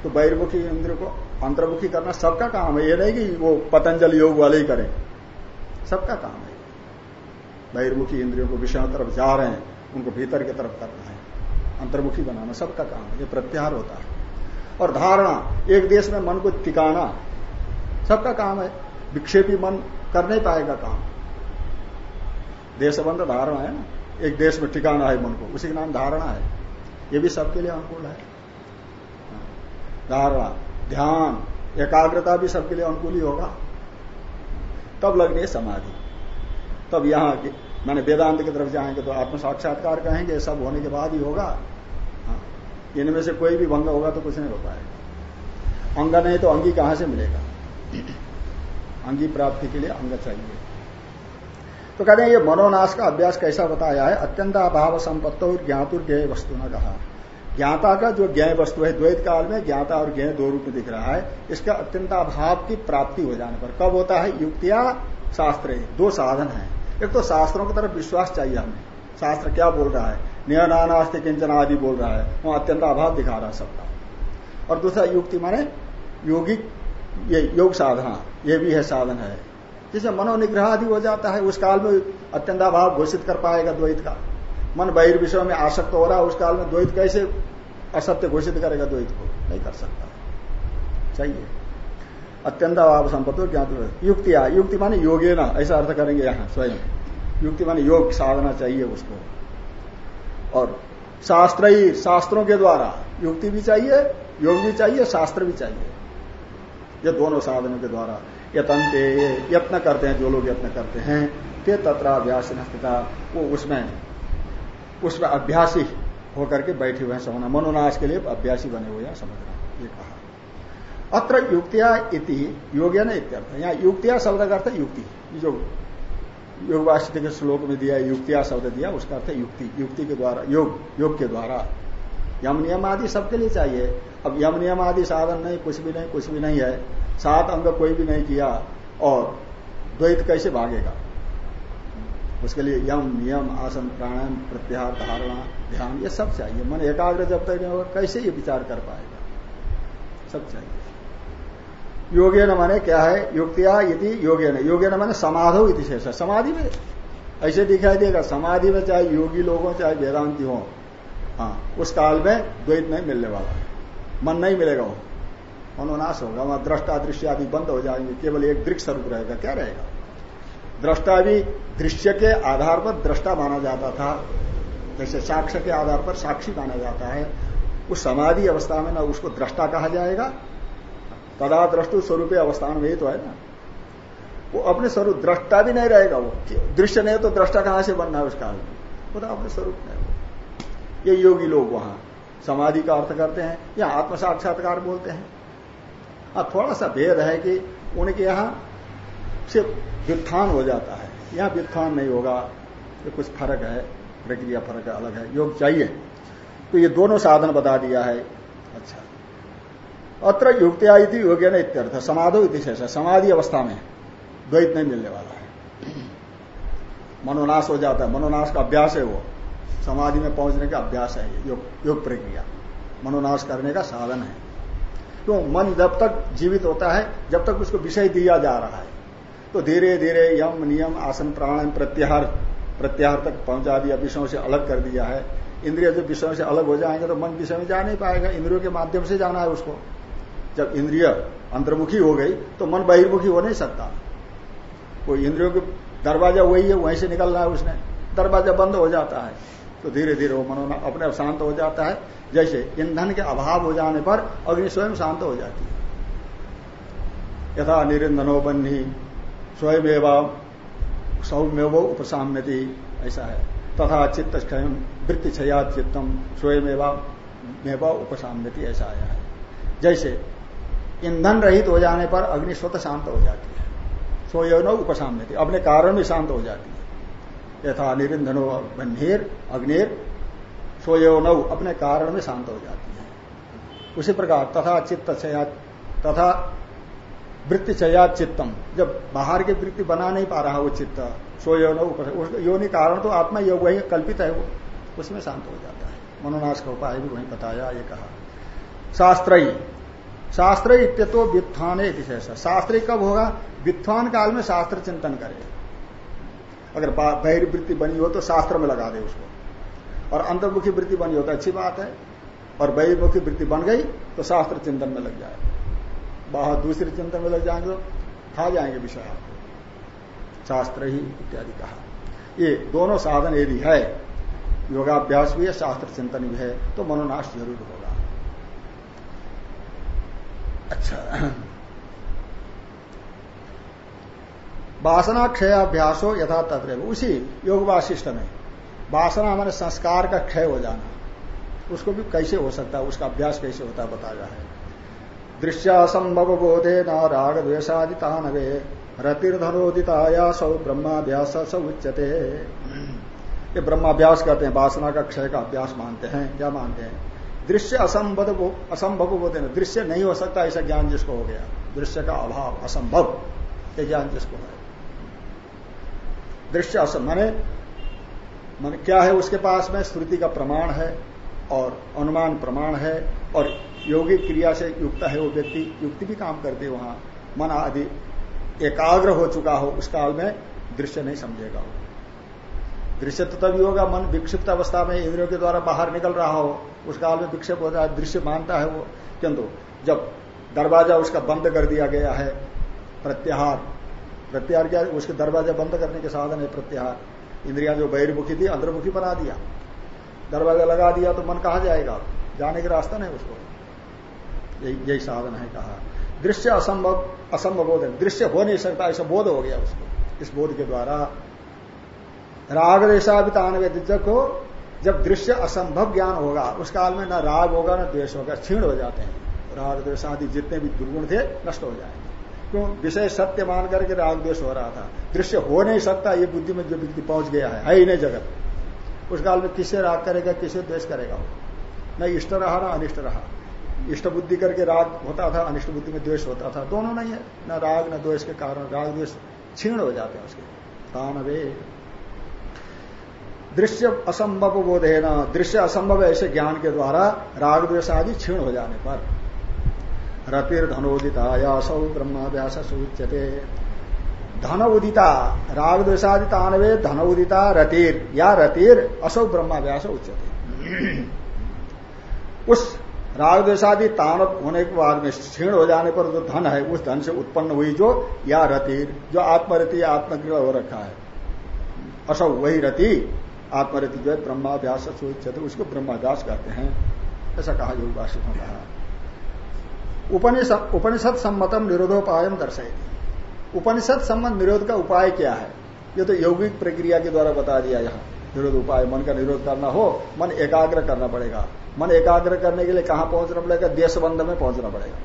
तो बैरमुखी इंद्र को अंतर्मुखी करना सबका काम है। ये नहीं कि वो पतंजल योग वाले ही करें। सबका काम है। बहिर्मुखी इंद्रियों को विषयों तरफ़ जा रहे हैं, उनको भीतर की तरफ़ करना है। अंतर्मुखी बनाना सबका काम है। ये प्रत्याहार होता है। और धारणा, एक देश में मन को टिकाना सबका काम है। विक्षेपी मन कर नहीं पाएगा काम। देशबंध धारणा है ना? एक देश में ठिकाना है मन को, उसी का नाम धारणा है। ये भी सबके लिए अनुकूल है। धारणा, ध्यान, एकाग्रता भी सबके लिए अनुकूल ही होगा। तब लगनी है समाधि। तब यहाँ मैंने वेदांत की तरफ़ जाएँगे तो आत्म साक्षात्कार कहेंगे सब होने के बाद ही होगा। इनमें से कोई भी भंग होगा तो कुछ नहीं हो पाएगा। अंग नहीं तो अंगी कहाँ से मिलेगा? अंगी प्राप्ति के लिए अंग चाहिए। तो कहते हैं, ये मनोनाश का अभ्यास कैसा बताया है? अत्यंत अभाव संपत्तो और ज्ञातुर ज्ञ वस्तु न कहा। ज्ञाता का जो ज्ञ वस्तु है, द्वैत काल में ज्ञाता और ज्ञ दो रूप में दिख रहा है। इसका अत्यंत अभाव की प्राप्ति हो जाने पर कब होता है? युक्तिया शास्त्र, दो साधन है। एक तो शास्त्रों की तरफ़ विश्वास चाहिए हमें। शास्त्र क्या बोल रहा है? नियनानास्ति किंचन आदि बोल रहा है। वहाँ अत्यंत अभाव दिखा रहा है सबका। और दूसरा युक्ति माने, योगिक ये योग साधना, ये भी है साधन है। जिसे मनोनिग्रह आदि हो जाता है, उस काल में अत्यंताभाव घोषित कर पाएगा द्वैत का। मन बहिर्विषय में आसक्त हो रहा है, उस काल में द्वैत कैसे असत्य घोषित करेगा, द्वैत को नहीं कर सकता। चाहिए। अत्यंत अभाव संपत्ति ज्ञात युक्तिया युक्ति माने योगे ना, ऐसा अर्थ करेंगे यहाँ, स्वयं। युक्ति माने योग साधना चाहिए उसको। और शास्त्र ही शास्त्रों के द्वारा, युक्ति भी चाहिए, योग भी चाहिए, शास्त्र भी चाहिए। ये दोनों साधनों के द्वारा। यतनते यत्न करते हैं, जो लोग यत्न करते हैं, ते तत्राभ्यास स्थिता वो उसमें उसमें अभ्यासी होकर के बैठे हुए हैं समझना मनोनाश के लिए अभ्यासी बने हुए हैं समझना ये कहा। अत्र युक्तिया इति, योग्य न इत्यर्थ। यहाँ युक्तिया शब्द का अर्थ युक्ति। जो योग के श्लोक में दिया, युक्तिया शब्द दिया, उसका अर्थ युक्ति। युक्ति के द्वारा, योग योग के द्वारा। यम नियम आदि सबके लिए चाहिए। अब यम नियम आदि साधन नहीं, कुछ भी नहीं, कुछ भी नहीं है। सात अंग कोई भी नहीं किया और द्वैत कैसे भागेगा? उसके लिए यम नियम, आसन, प्राणायाम, प्रत्याहार, धारणा, ध्यान, ये सब चाहिए। मन एकाग्र जब तक नहीं होगा, कैसे ये विचार कर पाएगा? सब चाहिए। योगे न माने क्या है? युक्तिया यदि योगे न योगे न माने समाधो इति शेष। समाधि में ऐसे दिखाई देगा, समाधि में चाहे योगी लोग चाहे वेदांति हो हाँ उस काल में द्वैत नहीं मिलने वाला मन नहीं मिलेगा वो मनोनाश होगा, वहाँ दृष्टा दृश्य आदि बंद हो जाएँगे, केवल एक दृक्ष स्वरूप रहेगा, क्या रहेगा? दृष्टा भी दृश्य के आधार पर दृष्टा माना जाता था। जैसे साक्ष्य के आधार पर साक्षी माना जाता है। उस समाधि अवस्था में ना उसको दृष्टा कहा जाएगा, तदा दृष्टु स्वरूप अवस्थान में ही तो है ना। वो अपने स्वरूप दृष्टा भी नहीं रहेगा वो। दृश्य नहीं तो दृष्टा कहाँ से बनना है उस काल में? वो तो अपने स्वरूप नहीं ये योगी लोग वहाँ समाधि का अर्थ करते हैं, या आत्म साक्षात्कार बोलते हैं। हाँ थोड़ा सा भेद है कि उनके यहाँ से व्युत्थान हो जाता है। यहाँ व्युत्थान नहीं होगा, ये कुछ फ़र्क है, प्रक्रिया फ़र्क अलग है, योग चाहिए। तो ये दोनों साधन बता दिया है। अच्छा। अत्र युक्तिया योग्य न इत्यर्थ। समाधो इतिशेष समाधि अवस्था में द्वैत नहीं मिलने वाला है। मनोनाश हो जाता है। मनोनाश का अभ्यास है वो। समाधि में पहुँचने का अभ्यास है योग, योग प्रक्रिया। मनोनाश करने का साधन है। क्यों? मन जब तक जीवित होता है जब तक उसको विषय दिया जा रहा है। तो धीरे धीरे यम नियम आसन प्राणायाम प्रत्याहार प्रत्याहार तक पहुँचा दिया विषयों से अलग कर दिया है। इंद्रिय जब विषयों से अलग हो जाएँगे तो मन विषय में जा नहीं पाएगा। इंद्रियों के माध्यम से जाना है उसको। जब इंद्रिय अंतर्मुखी हो गई तो मन बहिर्मुखी हो नहीं सकता। वो इंद्रियों के दरवाज़ा वही है वहीं से निकलना है उसने। दरवाज़ा बंद हो जाता है। तो धीरे धीरे वो मनोना अपने आप शांत हो जाता है। जैसे ईंधन के अभाव हो जाने पर अग्नि स्वयं शांत हो जाती है। यथा निरिंदनो बन्ही स्वयं एवं सौम्यव उपसाम्यति, ऐसा है। तथा चित्त वृत्ति छया चित्तम स्वयं एवं उपसाम्यति, ऐसा आया है। जैसे ईंधन रहित हो जाने पर अग्नि स्वतः शांत हो जाती है। स्वयं उपसाम्यति, अपने कारण में शांत हो जाती है। यथा निरिंधनो बन्हीर अग्निर, सोयो नव अपने कारण में शांत हो जाती है। उसी प्रकार तथा चित्त तथा वृत्ति चया चित्तम। जब बाहर की वृत्ति बना नहीं पा रहा वो चित्त, सोयो नव योनि कारण तो आत्मा योग वही कल्पित है वो, उसमें शांत हो जाता है। मनोनाश का उपाय भी वही बताया, ये कहा। शास्त्र शास्त्र इत्यतो व्युत्थान शास्त्री कब होगा? वित्थान काल में शास्त्र चिंतन करे। अगर बहिर्वृत्ति बनी हो तो शास्त्र में लगा दे उसको। और अंतर्मुखी वृत्ति बनी हो तो अच्छी बात है। और बहिर्मुखी वृत्ति बन गई तो शास्त्र चिंतन में लग जाए। बाहर दूसरे चिंतन में लग जाएँगे तो खा जाएँगे विषय आपको। शास्त्र ही इत्यादि कहा। ये दोनों साधन यदि है, योगाभ्यास भी है, शास्त्र चिंतन भी है तो मनोनाश ज़रूर होगा। अच्छा। वासना क्षयाभ्यासो यथा तत्र उसी योग वाशिष्ठ में वासना हमारे संस्कार का क्षय हो जाना। उसको भी कैसे हो सकता है? उसका अभ्यास कैसे होता है? बताया है। दृश्य असंभव बोधे न राग द्वेशादि तानवे रतिर्धनोदित आया सौ ब्रह्माभ्यास स उच्चते ये ब्रह्माभ्यास कहते हैं। वासना का क्षय का अभ्यास मानते हैं। क्या मानते हैं? दृश्य असंभव असंभव बोधे हैं दृश्य नहीं हो सकता, ऐसा ज्ञान जिसको हो गया। दृश्य का अभाव, असंभव, ये ज्ञान जिसको है। दृश्य असम माने, मान क्या है उसके पास में? श्रुति का प्रमाण है और अनुमान प्रमाण है और योगिक क्रिया से युक्त है वो व्यक्ति। युक्ति भी काम करते वहाँ। मन आदि एकाग्र हो चुका हो, उस काल में दृश्य नहीं समझेगा वो। दृश्य तो तभी होगा मन विक्षिप्त अवस्था में इंद्रियों के द्वारा बाहर निकल रहा हो। उस काल में विक्षेप होता है, दृश्य मानता है वो। किंतु जब दरवाज़ा उसका बंद कर दिया गया है, प्रत्याहार प्रत्याहार क्या, उसके दरवाज़ा बंद करने के साधन है प्रत्याहार। इंद्रिया जो बहिर्मुखी थी अंतर्मुखी बना दिया। दरवाज़ा लगा दिया तो मन कहा जाएगा? जाने का रास्ता नहीं उसको। यही साधन है कहा। दृश्य असंभव असंभव बोध दृश्य हो नहीं सकता, ऐसा बोध हो गया उसको। इस बोध के द्वारा राग देशाभितान को जब दृश्य असंभव ज्ञान होगा, उस काल में न राग होगा, न द्वेष होगा, क्षीण हो जाते हैं। राग आदि जितने भी दुर्गुण थे, नष्ट हो जाएँगे। क्यों? विषय सत्य मान करके राग द्वेष हो रहा था। दृश्य हो नहीं सकता ये बुद्धि में जो व्यक्ति पहुँच गया है, है नहीं जगत। उस काल में किसे राग करेगा किसे द्वेष करेगा? न इष्ट रहा ना अनिष्ट रहा। इष्ट बुद्धि करके राग होता था अनिष्ट बुद्धि में द्वेष होता था दोनों नहीं है। न राग न द्वेष के कारण राग द्वेष क्षीण हो जाते हैं उसके। तानवे। दृश्य असंभव बोध न दृश्य असंभव ऐसे ज्ञान के द्वारा राग द्वेष आदि क्षीण हो जाने पर। रतिर धनोदिता या सौ ब्रह्माव्यास सुच्यते धन उदिता राग द्वेषादि तानवे धन उदिता रतिर, या रतिर, असौ ब्रह्माव्यास उच्चते उस राग द्वेषादि तानव होने के बाद में क्षीण हो जाने पर जो धन है, उस धन से उत्पन्न हुई जो, या रतिर, जो आत्मरति आत्मक्रिया हो रखा है। असौ वही रति, आत्मरति जो है ब्रह्माभ्यास उसको ब्रह्माभ्यास कहते हैं। ऐसा कहा योग में कहा। उपनिषद सम्मतम निरोधोपाय दर्शाएगी उपनिषद सम्मत निरोध का उपाय क्या है? ये तो यौगिक प्रक्रिया के द्वारा बता दिया यहाँ। निरोध उपाय, मन का निरोध करना हो, मन एकाग्र करना पड़ेगा। मन एकाग्र करने के लिए कहाँ पहुँचना पड़ेगा? देशबंध में पहुँचना पड़ेगा।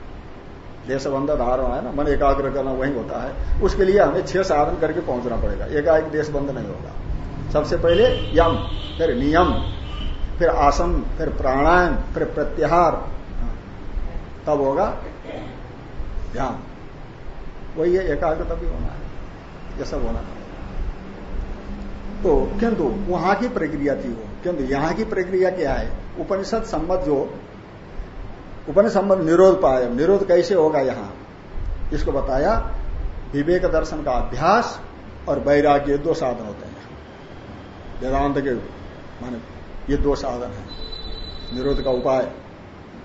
देशबंध धारणा है ना, मन एकाग्र करना वही होता है। उसके लिए हमें छह साधन करके पहुँचना पड़ेगा। एकाएक देशबंध नहीं होगा। सबसे पहले यम, फिर नियम, फिर आसन, फिर प्राणायाम, फिर प्रत्याहार तब होगा ध्यान। वही है, एकाग्र तभी होना है, ये सब होना है। तो किंतु वहाँ की प्रक्रिया थी वो। किंतु यहाँ की प्रक्रिया क्या है? उपनिषद संबंध जो, उपनिषद निरोध पाए। निरोध कैसे होगा यहाँ? इसको बताया, विवेक दर्शन का अभ्यास और वैराग्य दो साधन होते हैं। वेदांत के, माने ये दो साधन है, निरोध का उपाय।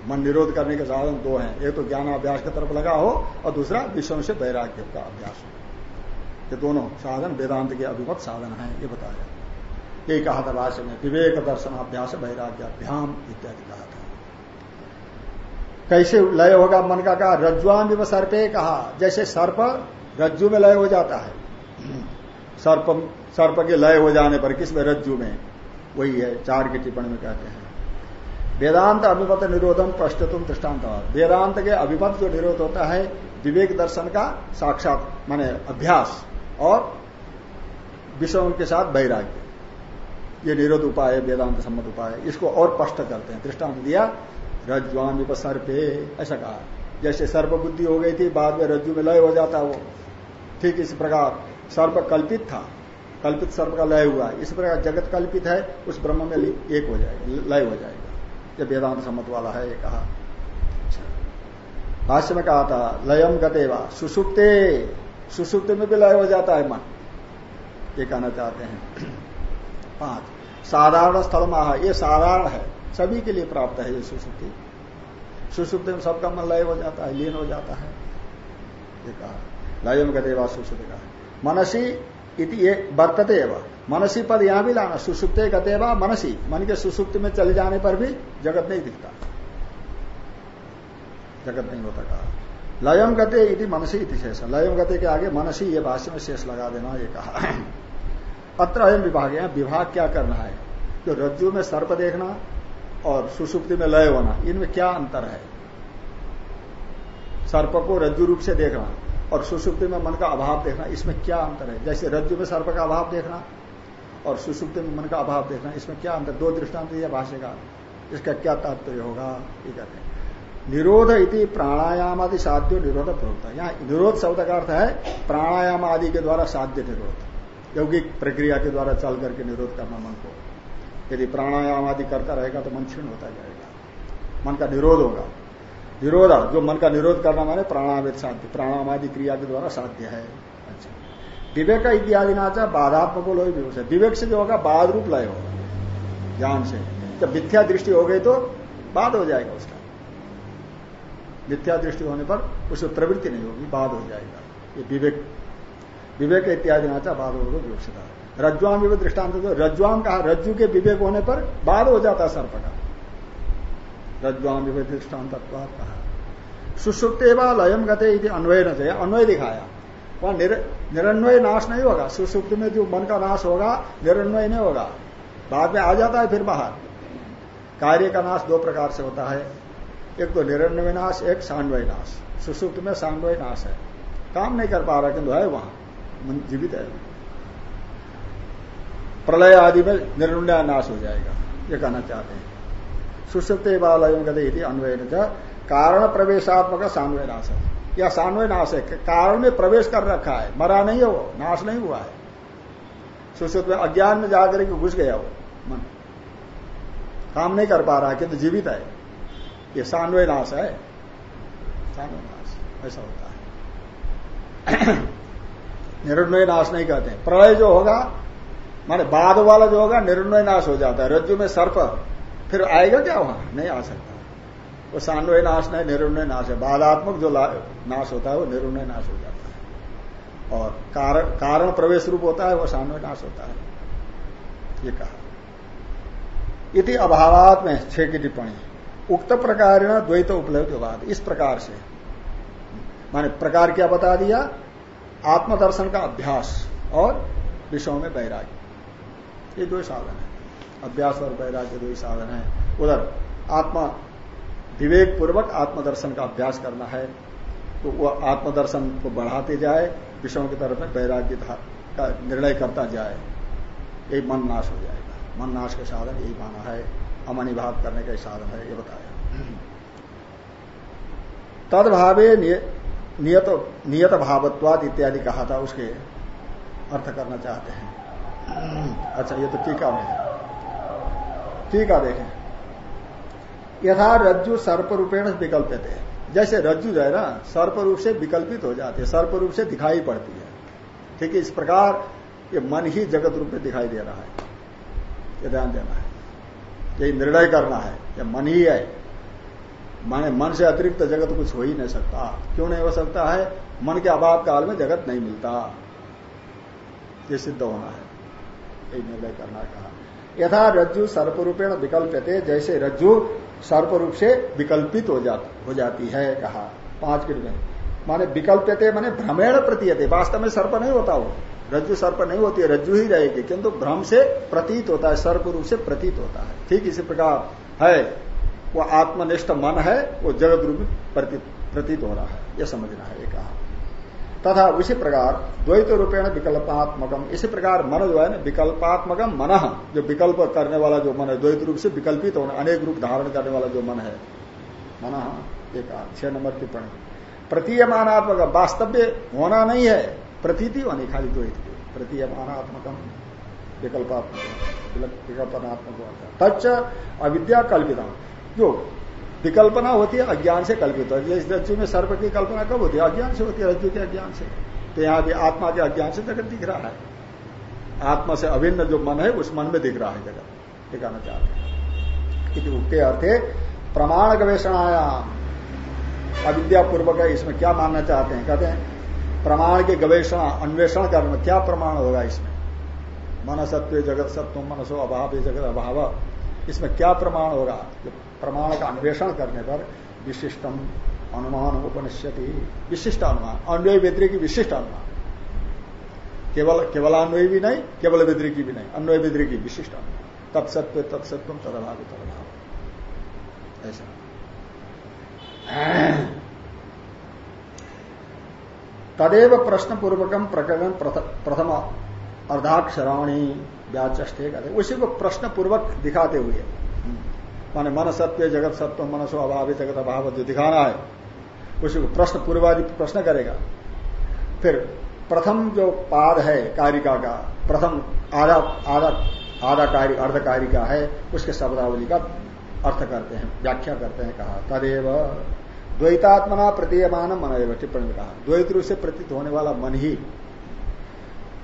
मन निरोध करने के साधन दो हैं। एक तो ज्ञान अभ्यास की तरफ़ लगा हो और दूसरा विषयों से वैराग्य का अभ्यास हो। ये दोनों साधन वेदांत के अभिमत साधन है, ये बताया। यही कहा था भाष्य में, विवेक दर्शन अभ्यास वैराग्य अभ्याम इत्यादि कहा था। कैसे लय होगा? मन का कहा रज्जुआम विव सर्पे कहा। जैसे सर्प रज्जु में लय हो जाता है। सर्प सर्प के लय हो जाने पर किसमें? रज्जु में। वही है, चार की टिप्पणी में कहते हैं। वेदांत अभिमत निरोधम प्रस्तुतम दृष्टांत वेदांत के अभिमत जो निरोध होता है, विवेक दर्शन का साक्षात, माने अभ्यास और विषयों के साथ वैराग्य। ये निरोध उपाय है, वेदांत सम्मत उपाय है। इसको और स्पष्ट करते हैं। दृष्टांत दिया रज्वान सर्पे ऐसा कहा। जैसे सर्प बुद्धि हो गई थी, बाद में रज्जु में लय हो जाता वो। ठीक इस प्रकार, सर्प कल्पित था। कल्पित सर्प का लय हुआ। इस प्रकार जगत कल्पित है, उस ब्रह्म में एक हो जाएगा, लय हो जाएगा। ये वेदांत सम्मत वाला है, ये कहा। भाष्य में कहा था लयम गतेवा सुसुप्ते सुसुप्त में भी लय हो जाता है मन। ये कहना चाहते हैं। पाँच। साधारण स्थल महा, ये साधारण है, सभी के लिए प्राप्त है ये सुसुप्ति सुसुप्ति में सबका मन लय हो जाता है, लीन हो जाता है। ये कहा। लय में गतेवा सुसुप्ति का मनसी इति ये बर्तते एवं। मनसी पद यहाँ भी लाना, सुसुप्ते गतेवा मनसी, मन के सुसुप्ति में चले जाने पर भी जगत नहीं दिखता। जगत नहीं होता कहा। लयम गते इति मनसी इति शेष। लयम गते के आगे मनसी ये भाष्य में शेष लगा देना, ये कहा। अत्र अयम विभाग है विभाग क्या करना है? जो रज्जु में सर्प देखना और सुसुप्ति में लय होना, इनमें क्या अंतर है? सर्प को रज्जु रूप से देखना और सुसुप्ति में मन का अभाव देखना, इसमें क्या अंतर है? जैसे रज्जु में सर्प का अभाव देखना और सुसुप्ति में मन का अभाव देखना, इसमें क्या अंतर? दो दृष्टांत दिया भाष्यकार। इसका क्या तात्पर्य होगा? ये कहते हैं। निरोध इति प्राणायाम आदि साध्य निरोध प्रवृत्ता यहाँ निरोध शब्द का अर्थ है प्राणायाम आदि के द्वारा साध्य निरोध। यौगिक प्रक्रिया के द्वारा चल करके निरोध करना मन को। यदि प्राणायाम आदि करता रहेगा तो मन क्षीण होता जाएगा। मन का निरोध होगा। निरोध, जो मन का निरोध करना माने प्राणावेद साध्य, प्राणायाम आदि क्रिया के द्वारा साध्य है। विवेक इत्यादि नाचा बाधात्मक लो विवेक विवेक से जो होगा बाद रूप लय होगा, ज्ञान से। जब मिथ्या दृष्टि हो गई तो बाद हो जाएगा उसका। मिथ्या दृष्टि होने पर उसमें प्रवृत्ति नहीं होगी बाद हो जाएगा। ये विवेक विवेक इत्यादि नाचा बाद होगा विवक्षता रज्वाम विवेक दृष्टांत तो रज्वाम कहा, रज्जु के विवेक होने पर बाद हो जाता सर्प का। रज्वाम विवेक दृष्टांत कहा। सुसुप्ते व लयम गते अन्वय न अन्वय दिखाया। वहाँ निर, निरन्वय नाश नहीं होगा। सुसुप्त में जो मन का नाश होगा निरन्वय नहीं होगा। बाद में आ जाता है फिर बाहर। कार्य का नाश दो प्रकार से होता है। एक तो निरन्वय नाश एक सांडवय नाश। सुसुप्त में सांडवय नाश है। काम नहीं कर पा रहा किंतु है वहाँ। जीवित है। प्रलय आदि में निरन्वय नाश हो जाएगा। ये कहना चाहते हैं। सुसुप्त बालयों कहते अन्वय कारण प्रवेशात्मक सान्वय नाश है। या सान्वय नाश है। कारण में प्रवेश कर रखा है। मरा नहीं है वो, नाश नहीं हुआ है। सुश्रुत में अज्ञान में जाकर के घुस गया वो, मन। काम नहीं कर पा रहा है किंतु जीवित है। ये सान्वय नाश है। सान्वय नाश, ऐसा होता है। निरुन्वय नाश नहीं कहते प्रलय जो होगा, माने बाद वाला जो होगा, निर्णय नाश हो जाता है। रज्जु में सर्प, फिर आएगा क्या वहाँ? नहीं आ सकता। वो सान्वय नाश नहीं निरुन्वय नाश है। बाधात्मक जो नाश होता है, वो निरुन्वय नाश हो जाता है। और कारण कारण प्रवेश रूप होता है, वो सान्वय नाश होता है। ये कहा। इति अभावात में छह की टिप्पणी। उक्त प्रकार द्वैत उपलब्ध बाद इस प्रकार से। माने प्रकार क्या बता दिया? आत्मदर्शन का अभ्यास और विषयों में वैराग्य। ये दो साधन है। अभ्यास और वैराग्य दो ही साधन है। उधर, आत्मा विवेक पूर्वक आत्मदर्शन का अभ्यास करना है तो वह आत्मदर्शन को बढ़ाते जाए, विषयों की तरफ़ में वैराग्य का निर्णय करता जाए यही मन नाश हो जाएगा। मन नाश का साधन यही माना है, अमनिभाव करने का साधन है, ये बताया। तदभावे नियत नियत भावत्वाद इत्यादि कहा था, उसके अर्थ करना चाहते हैं। अच्छा ये तो टीका में है। टीका देखें। यथा रज्जु सर्प रूपेण विकल्प थे जैसे रज्जु जो है ना सर्प रूप से विकल्पित हो जाती है सर्प रूप से दिखाई पड़ती है। ठीक है, इस प्रकार ये मन ही जगत रूप में दिखाई दे रहा है। ये ध्यान देना है। यही निर्णय करना है, ये मन ही है। माने मन से अतिरिक्त जगत कुछ हो ही नहीं सकता। क्यों नहीं हो सकता है? मन के अभाव काल में जगत नहीं मिलता। ये सिद्ध होना है। यही निर्णय करना कहा। यथा रज्जु सर्प सर्परूपेण विकल्पते जैसे रज्जु सर्प रूप से विकल्पित हो, जा, हो जाती है कहा। पाँच किट में। माने विकल्पते माने भ्रमेण प्रतीयते वास्तव में सर्प नहीं होता वो। रज्जु सर्प नहीं होती है रज्जु ही रहेगी किंतु भ्रम से प्रतीत होता है सर्प रूप से प्रतीत होता है। ठीक इसी प्रकार है वो आत्मनिष्ठ मन है वो जगत रूप प्रतीत हो रहा है। यह समझना है ये कहा। तथा उसी प्रकार द्वैत रूपेण विकल्पात्मकम। इसी प्रकार मन जो है ना, विकल्पात्मकम मन, जो विकल्प करने वाला जो मन है, द्वैत रूप से विकल्पित होना, अनेक रूप धारण करने वाला जो मन है, मन एक छह नंबर टिप्पणी। प्रतीयमानात्मक वास्तव्य होना नहीं है, प्रतीति होनी खाली द्वैत की। प्रतीयमानात्मकम विकल्पात्मक विकल्पनात्मक तच्च अविद्या कल्पिता जो विकल्पना होती है, अज्ञान से कल्पित होती है। इस रज्जु में सर्प की कल्पना कब होती है? अज्ञान से होती है, रज्जु के अज्ञान से। तो यहाँ भी आत्मा के अज्ञान से जगत दिख रहा है। आत्मा से अभिन्न जो मन है, उस मन में दिख रहा है जगत। दिखाना चाहते हैं। उगते अर्थे, प्रमाण गवेषणायाम। अविद्या पूर्वक है, इसमें क्या मानना चाहते हैं? कहते हैं, प्रमाण के गवेषणा, अन्वेषण करने क्या प्रमाण होगा इसमें? मन सत्व जगत सत्व, मनसो अभाव जगत अभाव। इसमें क्या प्रमाण होगा? प्रमाण का अन्वेषण करने पर विशिष्टम अनुमान उपनिष्यति, विशिष्ट अनुमान, अन्वय विद्री की विशिष्ट अनुमान। केवल, केवलान्वय भी नहीं, केवल विद्री की भी नहीं, अन्वय विद्री की विशिष्ट अनुमान। तत्सत्व तत्सत्व तदभाव तदभाव ऐसा। तदेव प्रश्न पूर्वकम प्रकरण प्रथम अर्धाक्षराणी व्याचे कहते उसी को प्रश्न पूर्वक दिखाते हुए। माने मन सत्य, जगत सत्व, मनसो अभाव, जगत अभाव जो दिखाना है, उसी को प्रश्न पूर्वादि प्रश्न करेगा। फिर प्रथम जो पाद है कारिका का, प्रथम आधा आधा आधा कार्य अर्ध कारिका है, उसके शब्दावली का अर्थ करते हैं, व्याख्या करते हैं, कहा, तदेव द्वैतात्मना प्रतीयमान मन एवं, टिप्पणी कहा। द्वैत रूप से प्रतीत होने वाला मन ही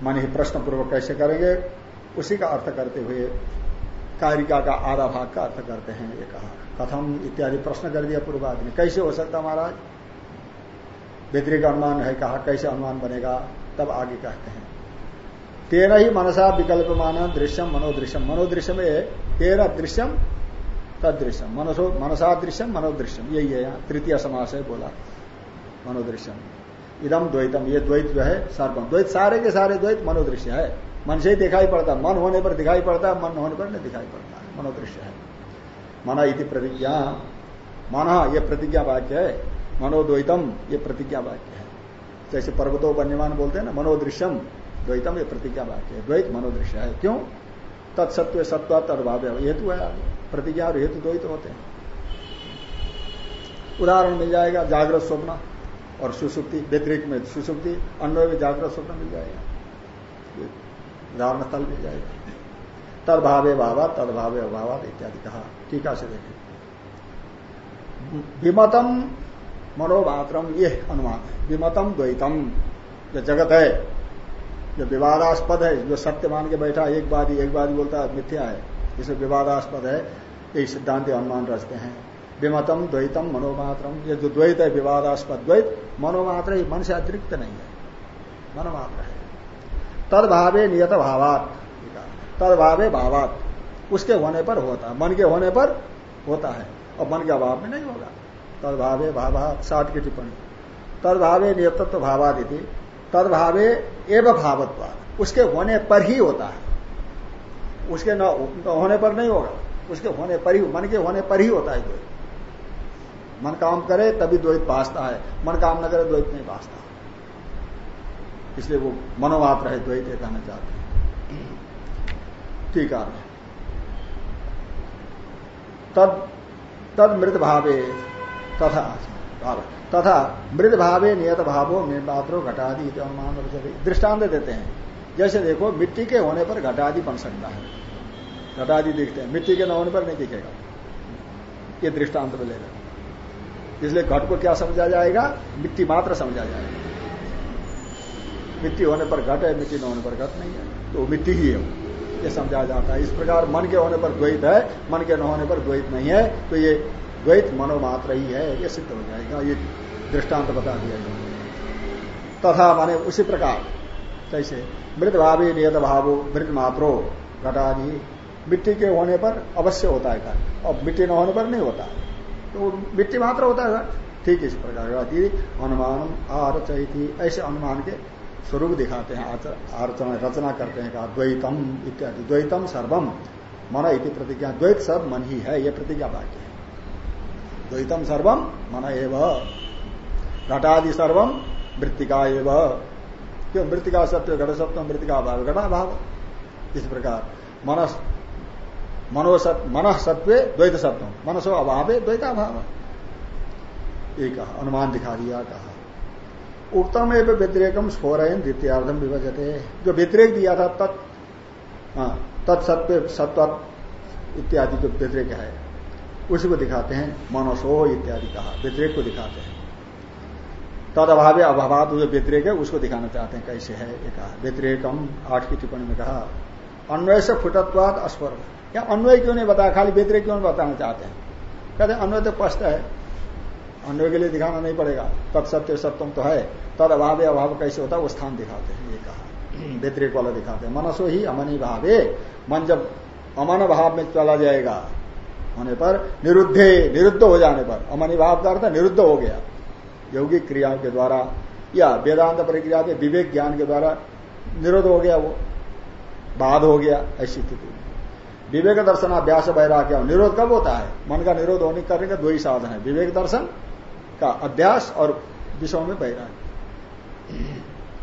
मन ही प्रश्न पूर्वक कैसे करेंगे? उसी का अर्थ करते हुए कारिका का आधा भाग का अर्थ करते हैं, ये कहा। कथम इत्यादि प्रश्न कर दिया पूर्वादि में कैसे हो सकता महाराज? व्यतिरिक अनुमान है, कहा, कैसे अनुमान बनेगा? तब आगे कहते हैं। तेना ही मनसा विकल्प माना दृश्यम मनोदृश्यम। मनोदृश्य में तेना दृश्यम, तदृश्यम। मनसो मनसा दृश्यम मनोदृश्यम। यही है यहाँ, तृतीय समास है बोला। मनोदृश्यम। इदम द्वैतम। ये द्वैत जो है, सर्वम। द्वैत सारे के सारे द्वैत मनोदृश्य है। मन से ही दिखाई पड़ता, मन होने पर दिखाई पड़ता है मन होने पर नहीं दिखाई पड़ता। है मनोदृश्य है। मना इति प्रतिज्ञा। माना, ये प्रतिज्ञा वाक्य है। मनोद्वैतम, ये प्रतिज्ञा वाक्य है। जैसे पर्वतो वन्यमान बोलते हैं ना, मनोदृश्यम, द्वैतम, ये प्रतिज्ञा वाक्य है। द्वैत मनोदृश्य है। क्यों? तत्सत्व सत्व तदभाव। हेतु है प्रतिज्ञा और हेतु द्वैत होते हैं। उदाहरण मिल जाएगा, जागृत स्वप्न और सुसुप्ति व्यतिरिक में सुसुप्ति, अन्वय में जागृत स्वप्न मिल जाएगा। उदाहरण स्थल मिल जाएगा। तदभावे भावा तदभावे अभाव, इत्यादि कहा। टीका से देखें। विमतम मनोमात्रम ये अनुमान है। विमतम द्वैतम, जो जगत है, जो विवादास्पद है, जो सत्य मान के बैठा, एक बार एक बार बोलता है, मिथ्या है। इसे विवादास्पद है, यही सिद्धांत अनुमान रचते हैं। विमतम द्वैतम मनोमात्रम, ये जो द्वैत है, विवादास्पद द्वैत, मनोमात्र मन से अतिरिक्त नहीं है। मनोमात्र है। तद भावे नियत भावात। तद भावे भावात उसके होने पर होता। है मन के होने पर होता है। और मन के अभाव में नहीं होगा। तदभावे भावा साठ की टिप्पणी। तदभावे नियतत्व भावादिति तदभावे एवं भावत्व उसके होने पर ही होता है। उसके न होने पर नहीं होगा। उसके होने पर ही, मन के होने पर ही होता है। मन काम करे, तभी द्वैत भाषता है। मन काम न करे, द्वैत नहीं भाषता इसलिए वो मनोमात्र है द्वैत कहना चाहते हैं। ठीक है तद तद मृत भावे तथा तथा मृद भावे नियत भावो मात्रो घटादि अनुमान दृष्टांत देते हैं। जैसे देखो, मिट्टी के होने पर घटादि बन सकता है। घटादि दिखते हैं। मिट्टी के न होने पर नहीं दिखेगा। ये दृष्टांत मिलेगा इसलिए घट को क्या समझा जाएगा? मिट्टी मात्र समझा जाएगा। मिट्टी होने पर घट है, मिट्टी न होने पर घट नहीं है। तो मिट्टी ही है ये समझा जाता है। इस प्रकार मन के होने पर द्वैत है, मन के न होने पर द्वैत नहीं है। तो ये द्वैत मनोमात्र ही है, ये सिद्ध हो जाएगा। ये दृष्टांत बता दिया तथा माने उसी प्रकार कैसे मृत भावी नियत भावो मृत मात्रो घटादि, मिट्टी के होने पर अवश्य होता है घट। और मिट्टी न होने पर नहीं होता। तो मिट्टी मात्र होता है ठीक इस प्रकार अनुमान आरचयती। ऐसे अनुमान के स्वरूप दिखाते हैं आरचना, रचना करते हैं, कहा द्वैतम इत्यादि। द्वैतम सर्वम मन इति प्रतिज्ञा। द्वैत सब मन ही है, ये प्रतिज्ञा वाक्य है। द्वैतम सर्वम मन एव। घटादि सर्वम मृतिका एव। क्यों? मृतिका सत्य, घट सत्य मृतिका भाव घटा भाव इस प्रकार। मन मनो मन सत्व द्वैत सत्व मनसो अभाव द्वैता भाव एक अनुमान दिखा दिया, कहा उत्तम एवं व्यतिरेकम स्फोरयन द्वितीयार्धम विभजते। जो व्यतिरेक दिया था तत् हाँ, तत्सत्व सत्व इत्यादि जो व्यतिरेक है उसी को दिखाते हैं मनसो इत्यादि कहा व्यतिरेक को दिखाते हैं। तद अभाव अभाव जो व्यतिरेक है उसको दिखाना चाहते हैं कैसे है ये कहा व्यतिरेकम आठ की टिप्पणी में कहा अन्वय से फुटत्वाद अस्वर या अन्वय क्यों नहीं बताया खाली व्यतिरेक क्यों नहीं बताना चाहते हैं? कहते अन्वय तो स्पष्ट है अन्वय के लिए दिखाना नहीं पड़ेगा। तब सत्य सत्यम तो है। तद अभाव अभाव कैसे होता है, वो स्थान दिखाते हैं, ये कहा। व्यतिरेक वाला दिखाते हैं। मनसो ही अमनी भावे। मन जब अमन भाव में चला जाएगा, होने पर निरुद्धे, निरुद्ध हो जाने पर, अमनी भाव का अर्थ निरुद्ध हो गया। यौगिक क्रियाओं के द्वारा या वेदांत प्रक्रिया के विवेक ज्ञान के द्वारा निरुद्ध हो गया वो। बाध हो गया, ऐसी स्थिति। विवेक दर्शन अभ्यास वैराग्य, निरोध कब होता है? मन का निरोध होने करने का दो ही साधन है। विवेक दर्शन का अभ्यास और विषयों में वैराग्य।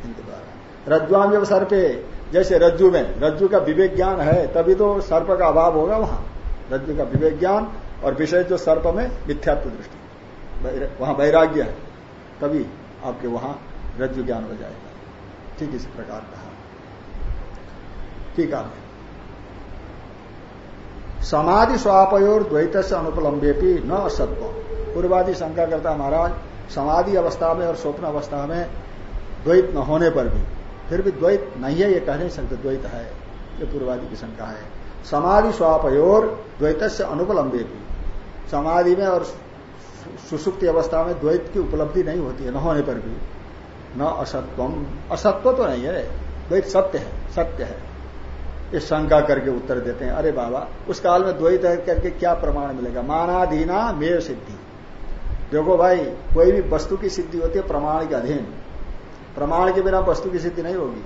इनके द्वारा। रज्जुआम जब सर्पे, जैसे रज्जु में, रज्जु का विवेक ज्ञान है, तभी तो सर्प का अभाव होगा वहाँ। रज्जु का विवेक ज्ञान और विषय जो सर्प में, मिथ्यात्व दृष्टि। वहाँ वैराग्य है, तभी आपके वहाँ रज्जु ज्ञान हो जाएगा। ठीक इसी प्रकार कहा। ठीक है समाधि स्वापयोर द्वैत से अनुपलम्बे भी न असत्व पूर्वादि शंका करता महाराज, समाधि अवस्था में और स्वप्न अवस्था में द्वैत न होने पर भी, फिर भी द्वैत नहीं है, ये कह नहीं सकते द्वैत है, ये पूर्वादि की शंका है। समाधि स्वापयोर द्वैत से अनुपलम्बे भी समाधि में और सुसुप्ति अवस्था में द्वैत की उपलब्धि नहीं होती है, न होने पर भी। न असत्वम असत्व तो नहीं है, द्वैत सत्य है सत्य है। ये शंका करके उत्तर देते हैं, अरे बाबा, उस काल में द्वैत करके क्या प्रमाण मिलेगा? मानाधीना मेय सिद्धि। देखो भाई, कोई भी वस्तु की सिद्धि होती है प्रमाण के अधीन। प्रमाण के बिना वस्तु की सिद्धि नहीं होगी।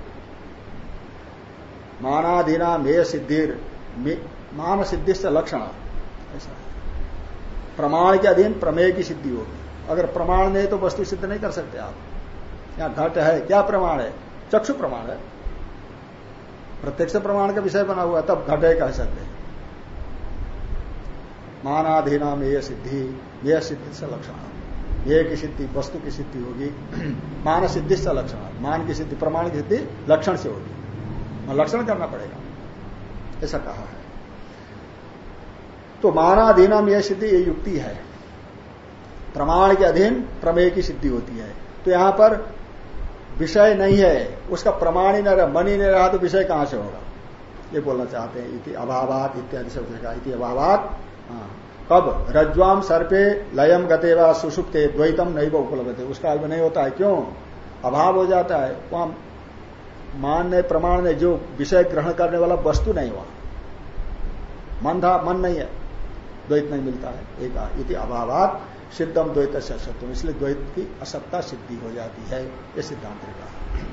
मानाधीना मेय सिद्धिर मान सिद्धि से लक्षण। ऐसा। प्रमाण के अधीन प्रमेय की सिद्धि होगी। अगर प्रमाण नहीं तो वस्तु सिद्ध नहीं कर सकते आप। यहाँ घट है। क्या प्रमाण है? चक्षु प्रमाण है। प्रत्यक्ष प्रमाण का विषय बना हुआ तब घटे कह सकते मानाधीना में यह सिद्धि यह सिद्धि से लक्षण ये की सिद्धि, वस्तु की सिद्धि होगी। मान सिद्धि से लक्षण मान की सिद्धि, प्रमाण की सिद्धि लक्षण से होगी। लक्षण करना पड़ेगा। ऐसा कहा है। तो मानाधीनम यह सिद्धि, ये युक्ति है। प्रमाण के अधीन प्रमेय की सिद्धि होती है। तो यहाँ पर विषय नहीं है, उसका प्रमाण ही न रहा, मन ही नहीं रहा तो विषय कहाँ से होगा? ये बोलना चाहते हैं, इति अभावात इत्यादि शब्द का, इति अभावात हाँ। कब? रज्वाम सर्पे लयम गते व सुसुप्ते द्वैतम नहीं वो उपलब्ध है उस काल में नहीं होता है, क्यों? अभाव हो जाता है, वहाँ मान ने प्रमाण ने जो विषय ग्रहण करने वाला वस्तु नहीं हुआ। मन था मन नहीं है, द्वैत नहीं मिलता है, एक इति अभावात। सिद्धम द्वैत से असत्व इसलिए द्वैत की असत्ता सिद्धि हो जाती है, ये सिद्धांत कहा।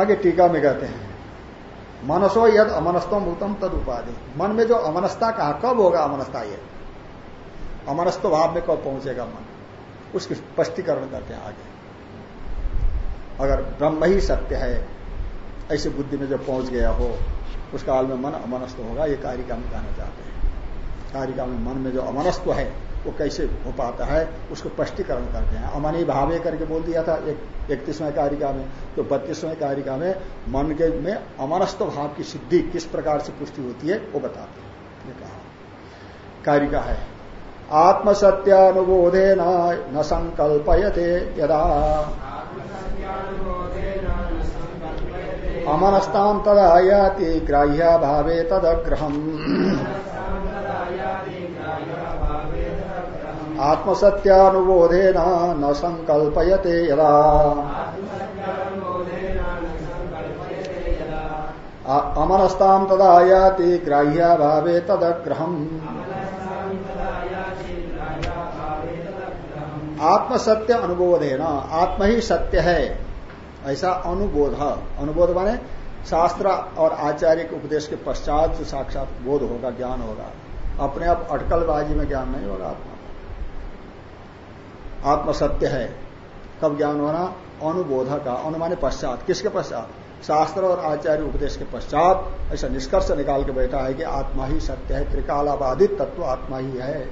आगे टीका में कहते हैं, मनसो यद अमनस्तम उत्तम तद उपाधि। मन में जो अमनस्ता कहा, कब होगा अमनस्ता ये? अमनस्त भाव में कब पहुंचेगा मन? उसकी स्पष्टीकरण करते हैं आगे। अगर ब्रह्म ही सत्य है, ऐसी बुद्धि में जब पहुँच गया हो उस काल में मन अमनस्त होगा, ये कारिका में कहना चाहते हैं। कारिका में मन में जो अमनस्त है वो कैसे हो पाता है, उसको स्पष्टीकरण करते हैं। अमनी भावे करके बोल दिया था एक इकतीसवें कारिका में तो बत्तीसवें कारिका में मन के में अमनस्व भाव की सिद्धि किस प्रकार से पुष्टि होती है, वो बताते हैं। ये कहा। कारिका है। आत्मसत्यानुबोधे न संकल्पयते यदा। अमनस्ताम तदा याति ग्राह्या भावे तदग्रहम। आत्मसत्यानुबोधेन न संकल्पयते यदा। अमनस्ताम तदा ग्राह्या भावे तदग्रहम। आत्मसत्य अनुबोध है ना आत्म ही सत्य है, ऐसा अनुबोध। अनुबोध माने शास्त्र और आचार्य के उपदेश के पश्चात साक्षात बोध होगा, ज्ञान होगा। अपने आप अटकलबाजी में ज्ञान नहीं होगा आत्मा आत्म सत्य है। कब ज्ञान होना? अनुबोध का अनुमाने पश्चात। किसके पश्चात? शास्त्र और आचार्य उपदेश के पश्चात ऐसा निष्कर्ष निकाल के बैठा है कि आत्मा ही सत्य है, त्रिकालाबाधित तत्व आत्मा ही है।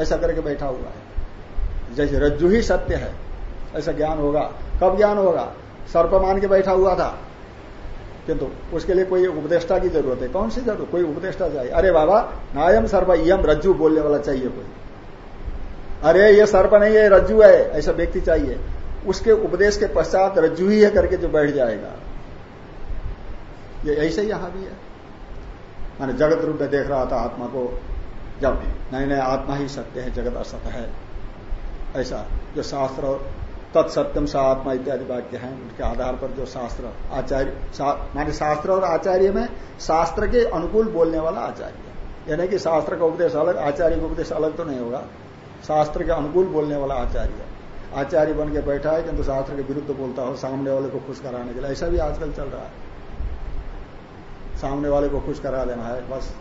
ऐसा करके बैठा हुआ है। जैसे रज्जु ही सत्य है, ऐसा ज्ञान होगा। कब ज्ञान होगा? सर्प मान के बैठा हुआ था। किंतु उसके लिए कोई उपदेष्टा की ज़रूरत है। कौन सी ज़रूरत? कोई उपदेष्टा चाहिए। अरे बाबा, नायम सर्प यम रज्जु बोलने वाला चाहिए कोई। अरे ये सर्प नहीं है रज्जु है ऐसा व्यक्ति चाहिए। उसके उपदेश के पश्चात रज्जु ही है करके जो बैठ जाएगा। ये ऐसे यहाँ भी है। मैंने जगत रूप में देख रहा था आत्मा को जब नहीं नहीं आत्मा ही सत्य है जगत असत है। ऐसा जो शास्त्र तत्सत्यम सा आत्मा इत्यादि वाक्य हैं उनके आधार पर जो शास्त्र आचार्य सा, माने शास्त्र और आचार्य में शास्त्र के अनुकूल बोलने वाला आचार्य यानी कि शास्त्र का उपदेश अलग आचार्य का उपदेश अलग तो नहीं होगा। शास्त्र के अनुकूल बोलने वाला आचार्य आचार्य बन के बैठा है किंतु शास्त्र के विरुद्ध बोलता हो, सामने वाले को खुश कराने के लिए। ऐसा भी आजकल चल रहा है। सामने वाले को खुश करा देना है, बस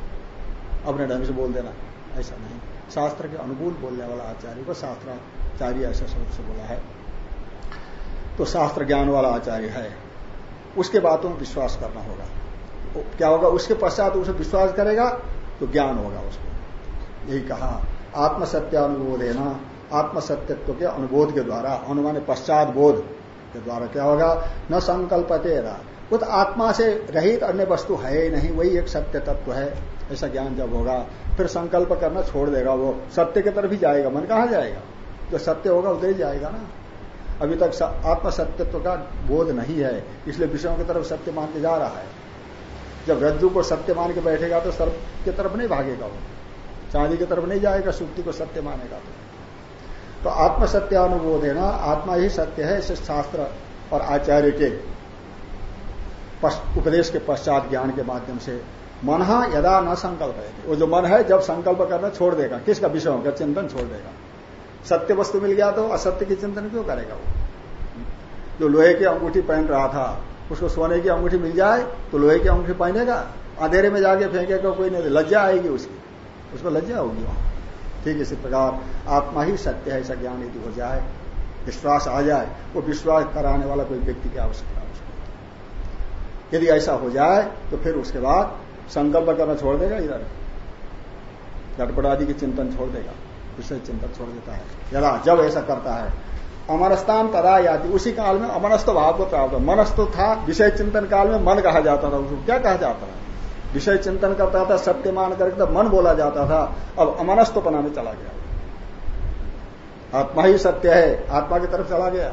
अपने ढंग से बोल देना। ऐसा नहीं। शास्त्र के अनुकूल बोलने वाला आचार्य को शास्त्राचार्य ऐसा शब्द से बोला है। तो शास्त्र ज्ञान वाला आचार्य है। उसके बातों में विश्वास करना होगा। क्या होगा? उसके पश्चात उसे विश्वास करेगा तो ज्ञान होगा उसको। यही कहा आत्मसत्यानुबोध है ना आत्मसत्यत्व के अनुबोध के द्वारा अनुमान पश्चात बोध के द्वारा क्या होगा? न संकल्प तेरा वो तो आत्मा से रहित अन्य वस्तु है ही नहीं, वही एक सत्य तत्व है, ऐसा ज्ञान जब होगा, फिर संकल्प करना छोड़ देगा वो। सत्य की तरफ़ ही जाएगा, मन कहा जाएगा? जो सत्य होगा उधर ही जाएगा ना। अभी तक आत्म सत्यत्व का बोध नहीं है, इसलिए विषयों की तरफ़ सत्य मान के जा रहा है। जब रज्जु को सत्य मान के बैठेगा तो सर्व की तरफ़ नहीं भागेगा वो। चांदी की तरफ़ नहीं जाएगा, सुक्ति को सत्य मानेगा तो। तो आत्म सत्यानुबोध है ना आत्मा ही सत्य है, इसे शास्त्र और आचार्य के उपदेश के पश्चात ज्ञान के माध्यम से मन यदा न संकल्प है वो जो मन है, जब संकल्प करना छोड़ देगा। किसका? विषय होगा चिंतन छोड़ देगा। सत्य वस्तु मिल गया तो असत्य की चिंतन क्यों करेगा वो? जो लोहे की अंगूठी पहन रहा था, उसको सोने की अंगूठी मिल जाए तो लोहे की अंगूठी पहनेगा। अंधेरे में जाके फेंकेगा, कोई नहीं, लज्जा आएगी उसकी। उसको लज्जा होगी वहाँ। ठीक इसी प्रकार आत्मा ही सत्य है, ऐसा ज्ञान यदि हो जाए, विश्वास आ जाए, वो विश्वास कराने वाला कोई व्यक्ति की आवश्यकता यदि ऐसा हो जाए तो फिर उसके बाद संकल्प करना छोड़ देगा इधर। झटपट आदि की चिंतन छोड़ देगा विषय चिंतन छोड़ देता है। यदा जब ऐसा करता है अमरस्तान तदा याति, उसी काल में अमनस्थ भाव को प्राप्त मनस्थ था विषय चिंतन काल में मन कहा जाता था उसको। क्या कहा जाता है? विषय चिंतन करता था, सत्य मान करके तो मन बोला जाता था। अब अमनस्थपना में चला गया। आत्मा ही सत्य है, आत्मा की तरफ़ चला गया।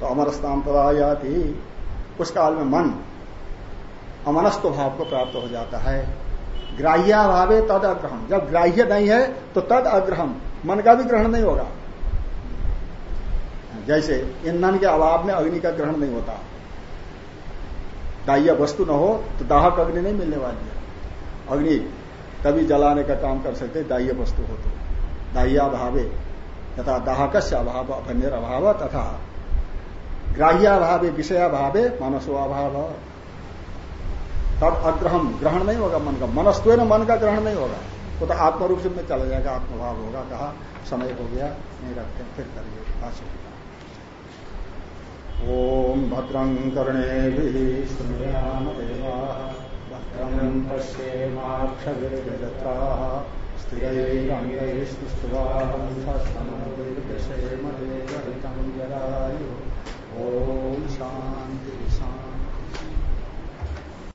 तो अमर स्थान तदायाति उस काल में मन अमनस्त भाव को प्राप्त हो जाता है। ग्राह्याभावे तद अग्रहम। जब ग्राह्य नहीं है तो तद अग्रहम। मन का भी ग्रहण नहीं होगा। जैसे ईंधन के अभाव में अग्नि का ग्रहण नहीं होता। दाह्य वस्तु न हो तो दाहक अग्नि नहीं मिलने वाली है। अग्नि तभी जलाने का काम कर सकते दाह्य वस्तु हो तो। दाह्याभावे, तथा दाहक से अभाव अपन्य अभाव तथा ग्राह्याभावे, विषयाभावे मानसो अभाव तब अग्रहण ग्रहण नहीं होगा, मन का मनस्तु न मन का ग्रहण नहीं होगा। वो तो आत्मरूप से चला जाएगा, आत्मभाव होगा, कहा, समय हो गया, नहीं रखते फिर करिए ओम भद्रं कर्णे श्रृणयाम देवा भद्रं पश्येमाक्षभिर्यजत्राः स्थिरैरङ्गैस्तुष्ट्वांशस्तनोर्विषेमदेवहितं जरायु ॐ शान्ति।